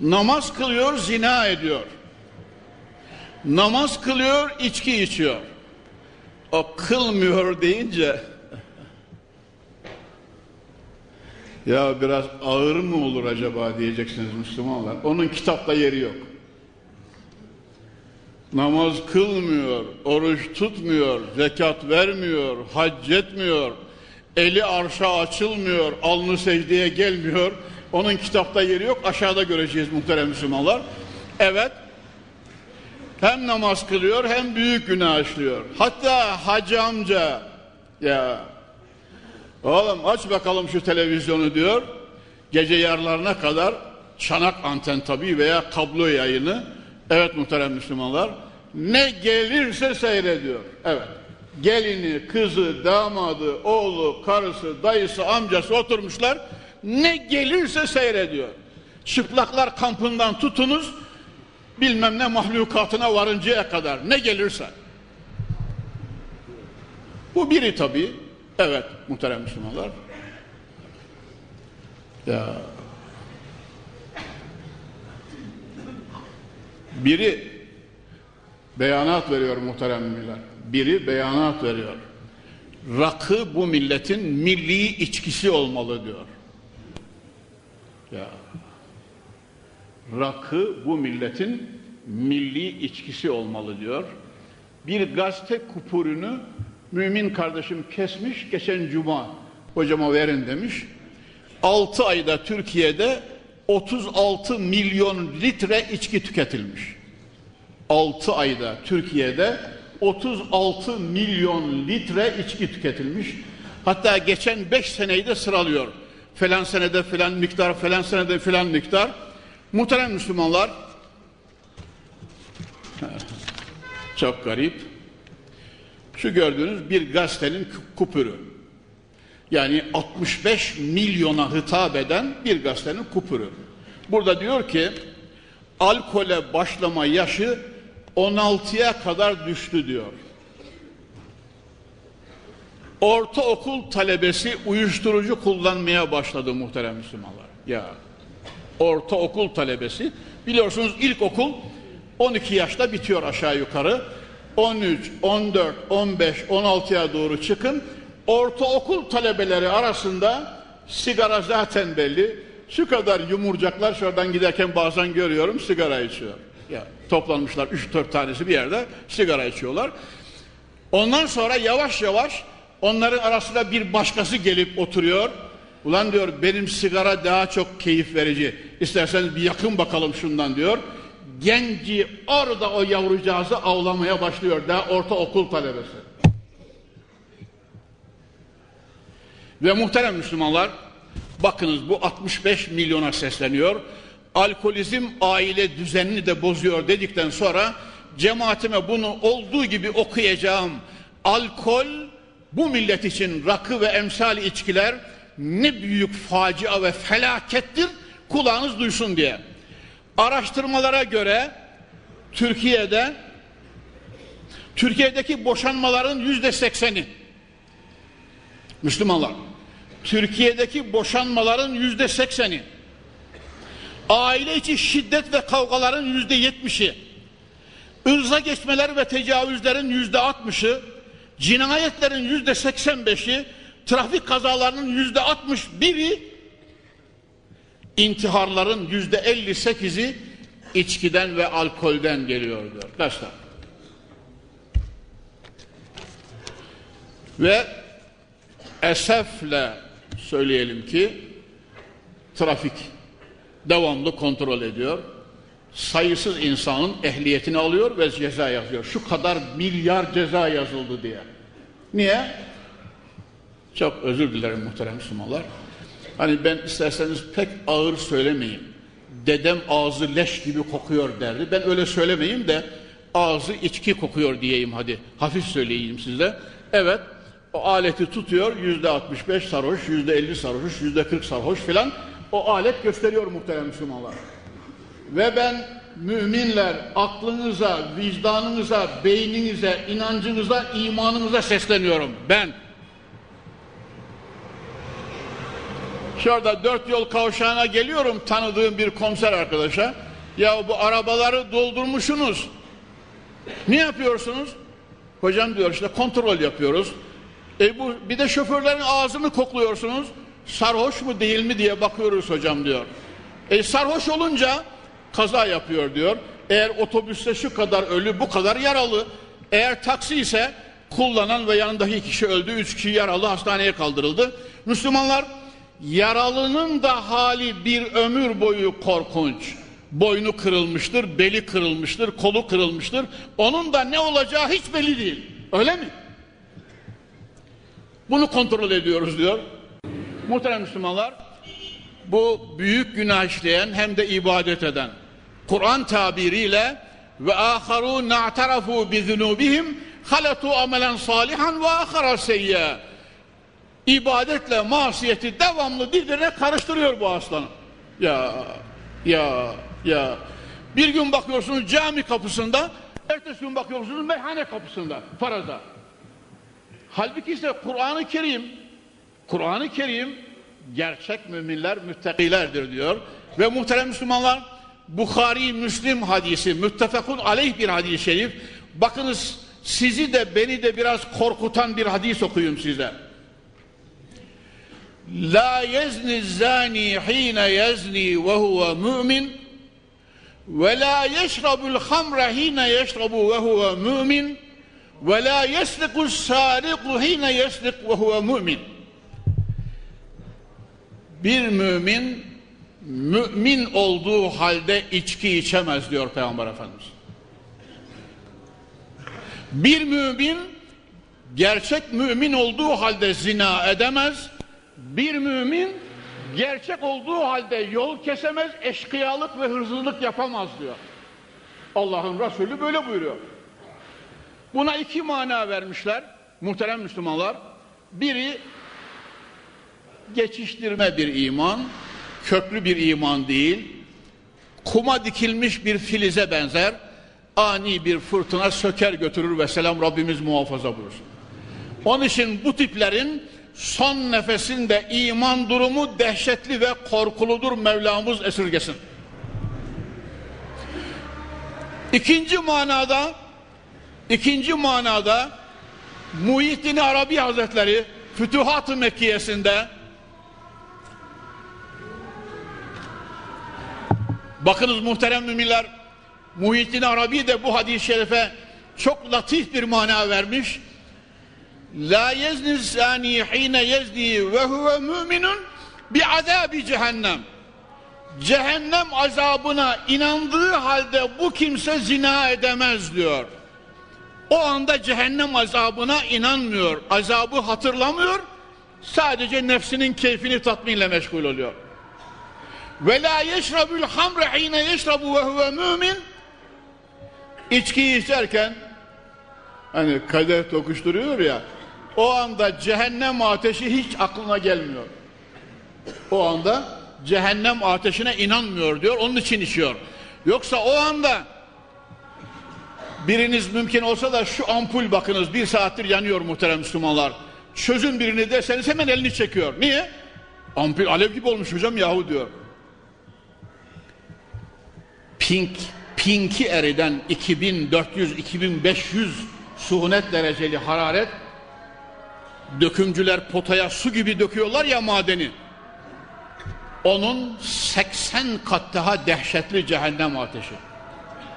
Namaz kılıyor, zina ediyor. Namaz kılıyor, içki içiyor. O kılmıyor deyince ya biraz ağır mı olur acaba diyeceksiniz Müslümanlar. Onun kitapta yeri yok. Namaz kılmıyor, oruç tutmuyor, zekat vermiyor, hac etmiyor, Eli arşa açılmıyor, alnı secdeye gelmiyor. Onun kitapta yeri yok. Aşağıda göreceğiz muhterem Müslümanlar. Evet. Hem namaz kılıyor hem büyük günah işliyor. Hatta hacı amca ya oğlum aç bakalım şu televizyonu diyor. Gece yarlarına kadar çanak anten tabi veya kablo yayını. Evet muhterem Müslümanlar. Ne gelirse seyrediyor. Evet gelini, kızı, damadı, oğlu, karısı, dayısı, amcası oturmuşlar. Ne gelirse seyrediyor. Çıplaklar kampından tutunuz, bilmem ne mahlukatına varıncaya kadar ne gelirse. Bu biri tabii. Evet muhterem Müslümanlar. Ya biri beyanat veriyor muhterem müminler biri beyanat veriyor. Rakı bu milletin milli içkisi olmalı diyor. Ya rakı bu milletin milli içkisi olmalı diyor. Bir gazete kupurunu mümin kardeşim kesmiş geçen cuma hocama verin demiş. 6 ayda Türkiye'de 36 milyon litre içki tüketilmiş. 6 ayda Türkiye'de 36 milyon litre içki tüketilmiş. Hatta geçen 5 seneyi de sıralıyor. Falan senede falan miktar, falan senede falan miktar. Muhterem Müslümanlar, çok garip. Şu gördüğünüz bir gazetenin kupürü. Yani 65 milyona hitap eden bir gazetenin kupürü. Burada diyor ki alkole başlama yaşı 16'ya kadar düştü diyor. Ortaokul talebesi uyuşturucu kullanmaya başladı muhterem Müslümanlar. Ya ortaokul talebesi biliyorsunuz ilkokul 12 yaşta bitiyor aşağı yukarı. 13, 14, 15, 16'ya doğru çıkın. Ortaokul talebeleri arasında sigara zaten belli. Şu kadar yumurcaklar şuradan giderken bazen görüyorum sigara içiyor. Ya toplanmışlar 3-4 tanesi bir yerde sigara içiyorlar. Ondan sonra yavaş yavaş onların arasında bir başkası gelip oturuyor. Ulan diyor benim sigara daha çok keyif verici. İsterseniz bir yakın bakalım şundan diyor. Genci orada o yavrucağızı avlamaya başlıyor. Daha ortaokul talebesi. Ve muhterem Müslümanlar bakınız bu 65 milyona sesleniyor. Alkolizm aile düzenini de bozuyor dedikten sonra cemaatime bunu olduğu gibi okuyacağım. Alkol bu millet için rakı ve emsal içkiler ne büyük facia ve felakettir kulağınız duysun diye. Araştırmalara göre Türkiye'de Türkiye'deki boşanmaların yüzde sekseni Müslümanlar Türkiye'deki boşanmaların yüzde sekseni aile içi şiddet ve kavgaların yüzde yetmişi ırza geçmeler ve tecavüzlerin yüzde altmışı cinayetlerin yüzde seksen beşi trafik kazalarının yüzde altmış biri intiharların yüzde elli sekizi içkiden ve alkolden geliyor diyor. Arkadaşlar. Ve esefle söyleyelim ki trafik devamlı kontrol ediyor. Sayısız insanın ehliyetini alıyor ve ceza yazıyor. Şu kadar milyar ceza yazıldı diye. Niye? Çok özür dilerim muhterem Müslümanlar. Hani ben isterseniz pek ağır söylemeyeyim. Dedem ağzı leş gibi kokuyor derdi. Ben öyle söylemeyeyim de ağzı içki kokuyor diyeyim hadi. Hafif söyleyeyim size. Evet o aleti tutuyor yüzde 65 sarhoş, yüzde 50 sarhoş, yüzde 40 sarhoş filan. O alet gösteriyor muhterem Müslümanlar. Ve ben müminler aklınıza, vicdanınıza, beyninize, inancınıza, imanınıza sesleniyorum. Ben Şurada dört yol kavşağına geliyorum tanıdığım bir komiser arkadaşa. Ya bu arabaları doldurmuşsunuz. Ne yapıyorsunuz? Hocam diyor işte kontrol yapıyoruz. E bu bir de şoförlerin ağzını kokluyorsunuz. Sarhoş mu değil mi diye bakıyoruz hocam diyor. E sarhoş olunca kaza yapıyor diyor. Eğer otobüste şu kadar ölü bu kadar yaralı. Eğer taksi ise kullanan ve yanındaki kişi öldü. Üç kişi yaralı hastaneye kaldırıldı. Müslümanlar Yaralının da hali bir ömür boyu korkunç. Boynu kırılmıştır, beli kırılmıştır, kolu kırılmıştır. Onun da ne olacağı hiç belli değil. Öyle mi? Bunu kontrol ediyoruz diyor. Muhterem Müslümanlar, bu büyük günah işleyen hem de ibadet eden, Kur'an tabiriyle ve aharu na'tarafu bi zunubihim halatu amelen salihan ve ahara seyya ibadetle masiyeti devamlı birbirine karıştırıyor bu aslanı. Ya, ya, ya. Bir gün bakıyorsunuz cami kapısında, ertesi gün bakıyorsunuz meyhane kapısında, faraza. Halbuki ise Kur'an-ı Kerim, Kur'an-ı Kerim gerçek müminler müttakilerdir diyor. Ve muhterem Müslümanlar, Bukhari, Müslim hadisi, müttefekun aleyh bir hadis-i şerif. Bakınız sizi de beni de biraz korkutan bir hadis okuyayım size. La yezni zani hine yezni ve huve mümin ve la yeşrabul hamre hine yeşrabu ve huve mümin ve la yesliku sariku hine yeslik ve huve mümin bir mümin mümin olduğu halde içki içemez diyor Peygamber Efendimiz. Bir mümin gerçek mümin olduğu halde zina edemez. Bir mümin gerçek olduğu halde yol kesemez, eşkıyalık ve hırsızlık yapamaz diyor. Allah'ın Resulü böyle buyuruyor. Buna iki mana vermişler muhterem Müslümanlar. Biri geçiştirme bir iman, köklü bir iman değil, kuma dikilmiş bir filize benzer, ani bir fırtına söker götürür ve selam Rabbimiz muhafaza buyursun. Onun için bu tiplerin son nefesinde iman durumu dehşetli ve korkuludur Mevlamız esirgesin. İkinci manada ikinci manada Muhyiddin Arabi Hazretleri Fütuhat-ı Mekkiye'sinde bakınız muhterem müminler Muhyiddin Arabi de bu hadis-i şerife çok latif bir mana vermiş. La yezni zani hine yezni ve huve müminun bi azabi cehennem. Cehennem azabına inandığı halde bu kimse zina edemez diyor. O anda cehennem azabına inanmıyor. Azabı hatırlamıyor. Sadece nefsinin keyfini tatminle meşgul oluyor. Ve la yeşrabul hamre hine yeşrabu ve huve mümin. İçkiyi içerken hani kadeh tokuşturuyor ya o anda cehennem ateşi hiç aklına gelmiyor. O anda cehennem ateşine inanmıyor diyor. Onun için içiyor. Yoksa o anda biriniz mümkün olsa da şu ampul bakınız bir saattir yanıyor muhterem Müslümanlar. Çözün birini derseniz hemen elini çekiyor. Niye? Ampul alev gibi olmuş hocam yahu diyor. Pink, pinki eriden 2400-2500 suhunet dereceli hararet dökümcüler potaya su gibi döküyorlar ya madeni. Onun 80 kat daha dehşetli cehennem ateşi.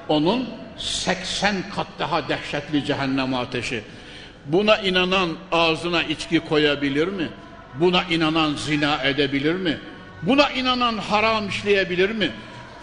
Onun 80 kat daha dehşetli cehennem ateşi. Buna inanan ağzına içki koyabilir mi? Buna inanan zina edebilir mi? Buna inanan haram işleyebilir mi?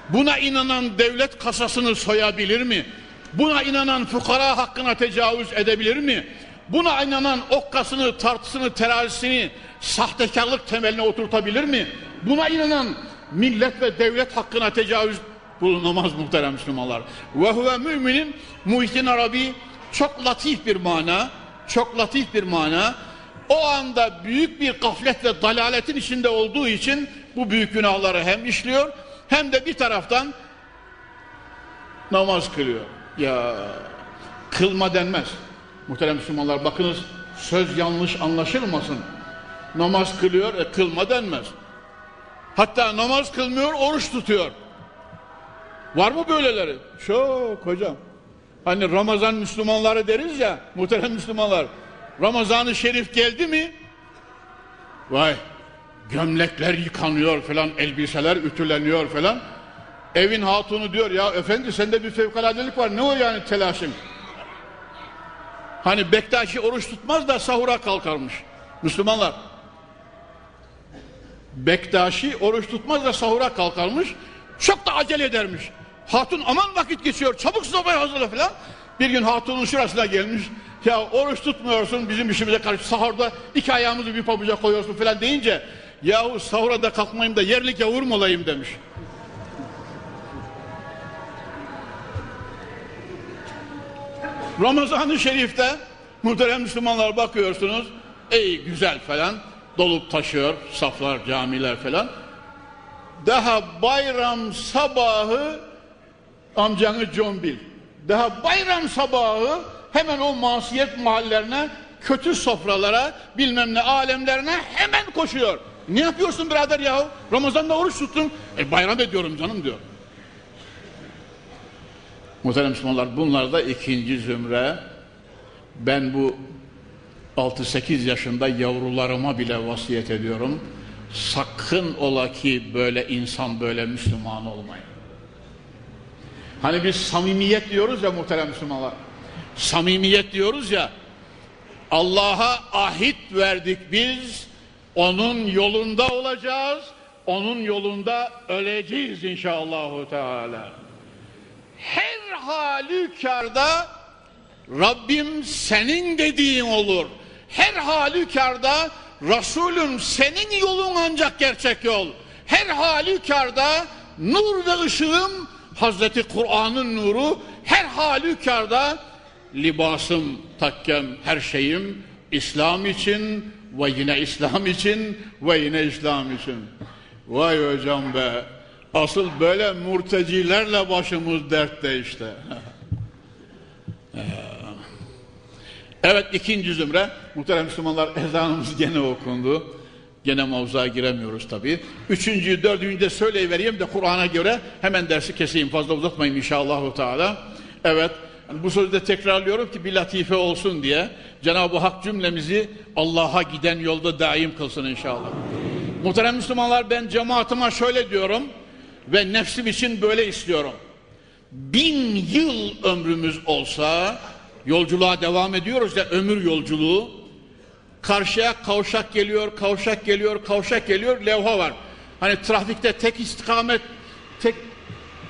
Buna inanan devlet kasasını soyabilir mi? Buna inanan fukara hakkına tecavüz edebilir mi? Buna inanan okkasını, tartısını, terazisini sahtekarlık temeline oturtabilir mi? Buna inanan millet ve devlet hakkına tecavüz bulunamaz muhterem Müslümanlar. Ve huve müminin Muhittin Arabi çok latif bir mana, çok latif bir mana. O anda büyük bir gaflet ve dalaletin içinde olduğu için bu büyük günahları hem işliyor hem de bir taraftan namaz kılıyor. Ya kılma denmez. Muhterem Müslümanlar bakınız söz yanlış anlaşılmasın. Namaz kılıyor, e, kılma denmez. Hatta namaz kılmıyor, oruç tutuyor. Var mı böyleleri? Çok hocam. Hani Ramazan Müslümanları deriz ya, muhterem Müslümanlar. Ramazan-ı Şerif geldi mi? Vay, gömlekler yıkanıyor falan, elbiseler ütüleniyor falan. Evin hatunu diyor ya efendi sende bir fevkaladelik var, ne o yani telaşın? Hani Bektaşi oruç tutmaz da sahura kalkarmış. Müslümanlar. Bektaşi oruç tutmaz da sahura kalkarmış. Çok da acele edermiş. Hatun aman vakit geçiyor çabuk sobayı hazırla falan. Bir gün hatunun şurasına gelmiş. Ya oruç tutmuyorsun bizim işimize karşı sahurda iki ayağımızı bir pabuca koyuyorsun falan deyince yahu sahura da kalkmayayım da yerlik yavur mu olayım demiş. Ramazan-ı Şerif'te muhterem Müslümanlar bakıyorsunuz ey güzel falan dolup taşıyor saflar camiler falan. Daha bayram sabahı amcanı Combil. Daha bayram sabahı hemen o masiyet mahallerine kötü sofralara bilmem ne alemlerine hemen koşuyor. Ne yapıyorsun birader yahu? Ramazan'da oruç tuttun. E bayram ediyorum canım diyor Muhterem Müslümanlar bunlar da ikinci zümre. Ben bu 6-8 yaşında yavrularıma bile vasiyet ediyorum. sakın ola ki böyle insan böyle Müslüman olmayın. Hani biz samimiyet diyoruz ya muhterem Müslümanlar. Samimiyet diyoruz ya. Allah'a ahit verdik biz. Onun yolunda olacağız. Onun yolunda öleceğiz inşallahü teala. Her halükarda Rabbim senin dediğin olur. Her halükarda Resulüm senin yolun ancak gerçek yol. Her halükarda nur ve ışığım Hazreti Kur'an'ın nuru her halükarda libasım, takkem, her şeyim İslam için ve yine İslam için ve yine İslam için. Vay hocam be. Asıl böyle murtecilerle başımız dertte işte. (laughs) evet ikinci zümre. Muhterem Müslümanlar ezanımız gene okundu. Gene mavzuğa giremiyoruz tabi. Üçüncüyü, dördüncüyü de söyleyivereyim de Kur'an'a göre hemen dersi keseyim. Fazla uzatmayayım inşallah. Teala. Evet. Bu sözü de tekrarlıyorum ki bir latife olsun diye. Cenab-ı Hak cümlemizi Allah'a giden yolda daim kılsın inşallah. Muhterem Müslümanlar ben cemaatıma şöyle diyorum ve nefsim için böyle istiyorum. Bin yıl ömrümüz olsa yolculuğa devam ediyoruz ya ömür yolculuğu karşıya kavşak geliyor, kavşak geliyor, kavşak geliyor, levha var. Hani trafikte tek istikamet, tek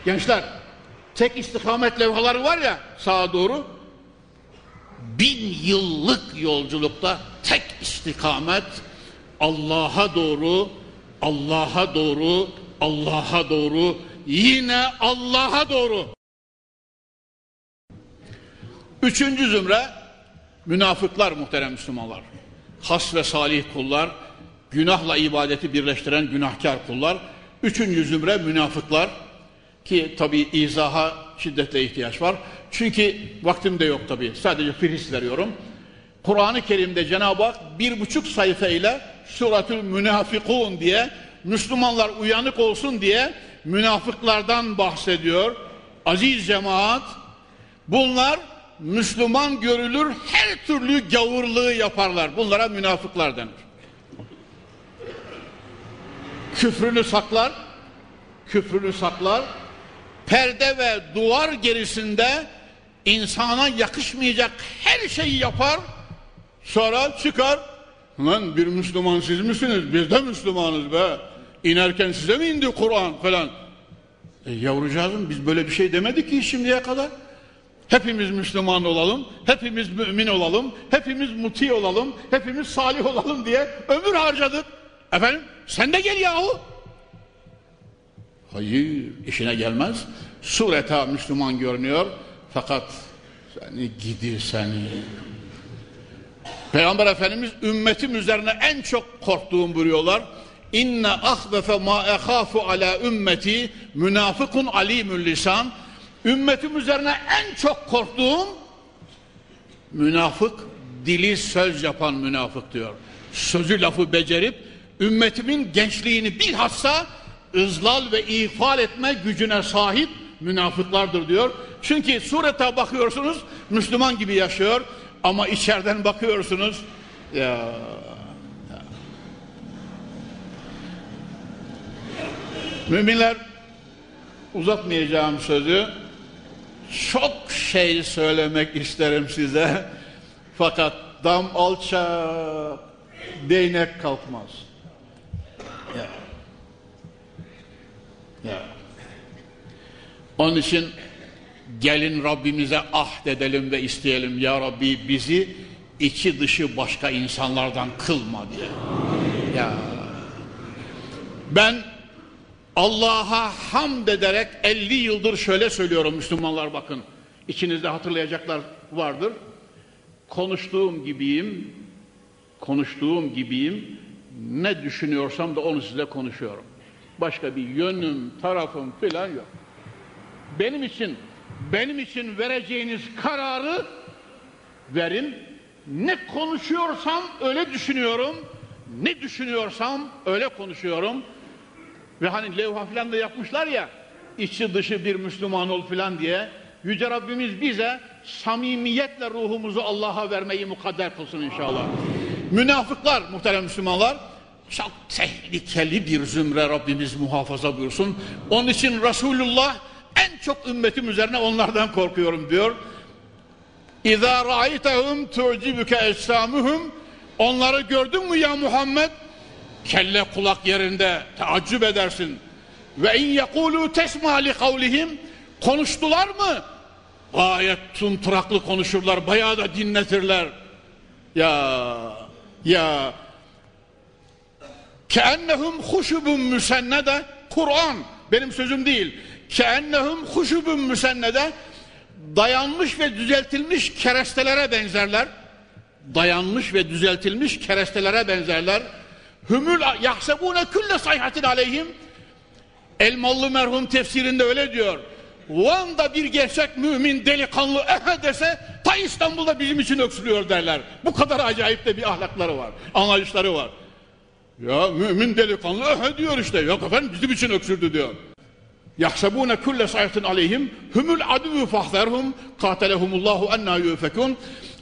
gençler, tek istikamet levhaları var ya sağa doğru. Bin yıllık yolculukta tek istikamet Allah'a doğru, Allah'a doğru, Allah'a doğru, yine Allah'a doğru. Üçüncü zümre münafıklar muhterem Müslümanlar has ve salih kullar, günahla ibadeti birleştiren günahkar kullar. Üçüncü zümre münafıklar ki tabi izaha şiddetle ihtiyaç var. Çünkü vaktim de yok tabi. Sadece firis veriyorum. Kur'an-ı Kerim'de Cenab-ı Hak bir buçuk sayfa ile Suratül Münafikun diye Müslümanlar uyanık olsun diye münafıklardan bahsediyor. Aziz cemaat bunlar Müslüman görülür her türlü gavurluğu yaparlar. Bunlara münafıklar denir. Küfrünü saklar, küfrünü saklar, perde ve duvar gerisinde insana yakışmayacak her şeyi yapar, sonra çıkar, lan bir Müslüman siz misiniz, biz de Müslümanız be, inerken size mi indi Kur'an falan. E yavrucağızım biz böyle bir şey demedik ki şimdiye kadar. Hepimiz Müslüman olalım, hepimiz mümin olalım, hepimiz muti olalım, hepimiz salih olalım diye ömür harcadık. Efendim sen de gel yahu. Hayır işine gelmez. Sureta Müslüman görünüyor fakat seni gidi seni. Peygamber Efendimiz ümmetim üzerine en çok korktuğum buyuruyorlar. İnne ahbefe ma ehafu ala ümmeti münafıkun alimül lisan Ümmetim üzerine en çok korktuğum münafık, dili söz yapan münafık diyor. Sözü lafı becerip ümmetimin gençliğini bilhassa ızlal ve ifal etme gücüne sahip münafıklardır diyor. Çünkü surete bakıyorsunuz Müslüman gibi yaşıyor ama içeriden bakıyorsunuz ya, Müminler uzatmayacağım sözü çok şey söylemek isterim size. (laughs) Fakat dam alçak, değnek kalkmaz. Ya. Ya. Onun için gelin Rabbimize ahd edelim ve isteyelim. Ya Rabbi bizi içi dışı başka insanlardan kılma diye. Ya. Ben Allah'a hamd ederek 50 yıldır şöyle söylüyorum Müslümanlar bakın. İçinizde hatırlayacaklar vardır. Konuştuğum gibiyim, konuştuğum gibiyim. Ne düşünüyorsam da onu size konuşuyorum. Başka bir yönüm, tarafım filan yok. Benim için, benim için vereceğiniz kararı verin. Ne konuşuyorsam öyle düşünüyorum. Ne düşünüyorsam öyle konuşuyorum. Ve hani levha falan da yapmışlar ya içi dışı bir Müslüman ol filan diye. Yüce Rabbimiz bize samimiyetle ruhumuzu Allah'a vermeyi mukadder kılsın inşallah. Münafıklar muhterem Müslümanlar çok tehlikeli bir zümre Rabbimiz muhafaza buyursun. Onun için Resulullah en çok ümmetim üzerine onlardan korkuyorum diyor. İza ra'aytehum tu'cibuke ecsamuhum Onları gördün mü ya Muhammed? Kelle kulak yerinde teaccüp edersin. Ve in yekulu tesma li kavlihim konuştular mı? Gayet tunturaklı konuşurlar, bayağı da dinletirler. Ya ya keennehum huşubun müsennede Kur'an benim sözüm değil. Keennehum huşubun müsennede dayanmış ve düzeltilmiş kerestelere benzerler. Dayanmış ve düzeltilmiş kerestelere benzerler. Hümül yahsebune külle sayhatin aleyhim. Elmalı merhum tefsirinde öyle diyor. Van'da bir gerçek mümin delikanlı ehe dese ta İstanbul'da bizim için öksürüyor derler. Bu kadar acayip de bir ahlakları var, anlayışları var. Ya mümin delikanlı ehe diyor işte. Yok efendim bizim için öksürdü diyor. Yahsebune kulle sayhatin aleyhim humul aduvü fahzerhum katelehumullahu enna yufekun.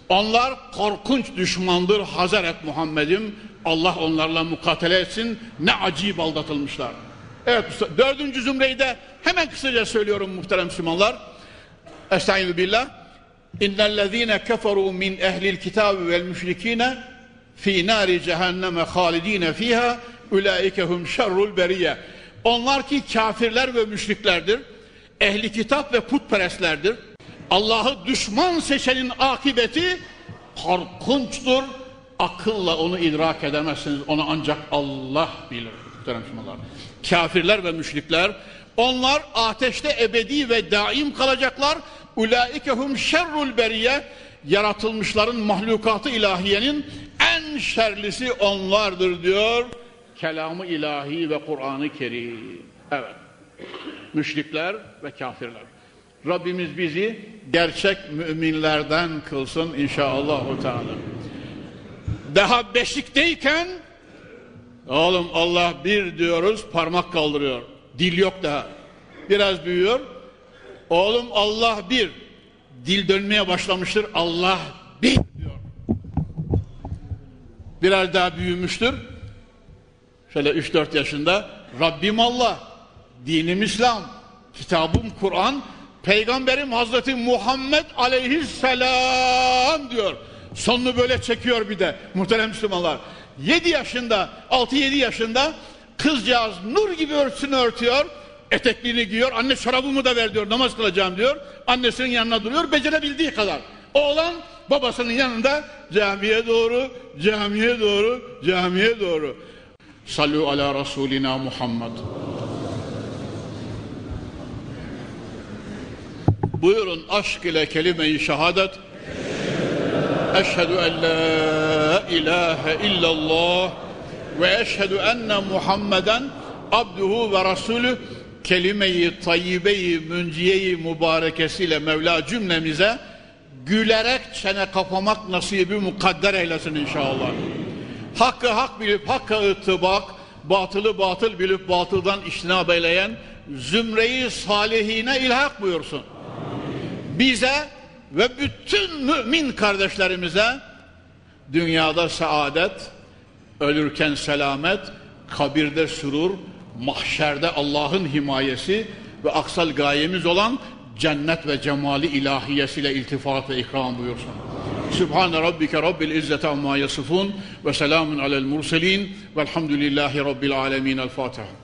Onlar korkunç düşmandır. Hazır et Muhammed'im. Allah onlarla mukatele etsin. Ne acayip aldatılmışlar. Evet dördüncü zümreyi de hemen kısaca söylüyorum muhterem Müslümanlar. Estaizu billah. İnnellezîne keferû min ehlil kitâbi vel müşrikîne fî nâri cehenneme hâlidîne fîhâ ulaikehum şerrul beriyye. Onlar ki kafirler ve müşriklerdir. Ehli kitap ve putperestlerdir. Allah'ı düşman seçenin akıbeti korkunçtur. Akılla onu idrak edemezsiniz. Onu ancak Allah bilir. Kafirler ve müşrikler onlar ateşte ebedi ve daim kalacaklar. Ulaikehum şerrul beriye yaratılmışların mahlukatı ilahiyenin en şerlisi onlardır diyor. Kelamı ilahi ve Kur'an-ı Kerim. Evet. Müşrikler ve kafirler. Rabbimiz bizi gerçek müminlerden kılsın inşallah. Teala. Daha beşikteyken oğlum Allah bir diyoruz parmak kaldırıyor. Dil yok daha. Biraz büyüyor. Oğlum Allah bir. Dil dönmeye başlamıştır. Allah bir diyor. Biraz daha büyümüştür. Şöyle 3-4 yaşında Rabbim Allah, dinim İslam, kitabım Kur'an, Peygamberim Hazreti Muhammed aleyhisselam diyor. Sonunu böyle çekiyor bir de muhterem Müslümanlar. 7 yaşında, 6-7 yaşında kızcağız nur gibi örtüsünü örtüyor. Etekliğini giyiyor. Anne şarabımı da ver diyor. Namaz kılacağım diyor. Annesinin yanına duruyor. Becerebildiği kadar. Oğlan babasının yanında camiye doğru, camiye doğru, camiye doğru. Sallu ala Resulina Muhammed. Buyurun aşk ile kelime-i şehadet. Eşhedü en la ilahe illallah ve eşhedü enne Muhammeden abduhu ve rasulü kelime-i tayyibe-i münciye-i mübarekesiyle Mevla cümlemize gülerek çene kapamak nasibi mukadder eylesin inşallah. Hakkı hak bilip hakka ıttibak, batılı batıl bilip batıldan iştinab eyleyen zümreyi salihine ilhak buyursun. Bize ve bütün mümin kardeşlerimize dünyada saadet, ölürken selamet, kabirde sürur, mahşerde Allah'ın himayesi ve aksal gayemiz olan cennet ve cemali ilahiyesiyle iltifat ve ikram buyursun. Sübhane Rabbike Rabbil İzzete amma yasifun ve selamun alel murselin velhamdülillahi Rabbil alemin. El Fatiha.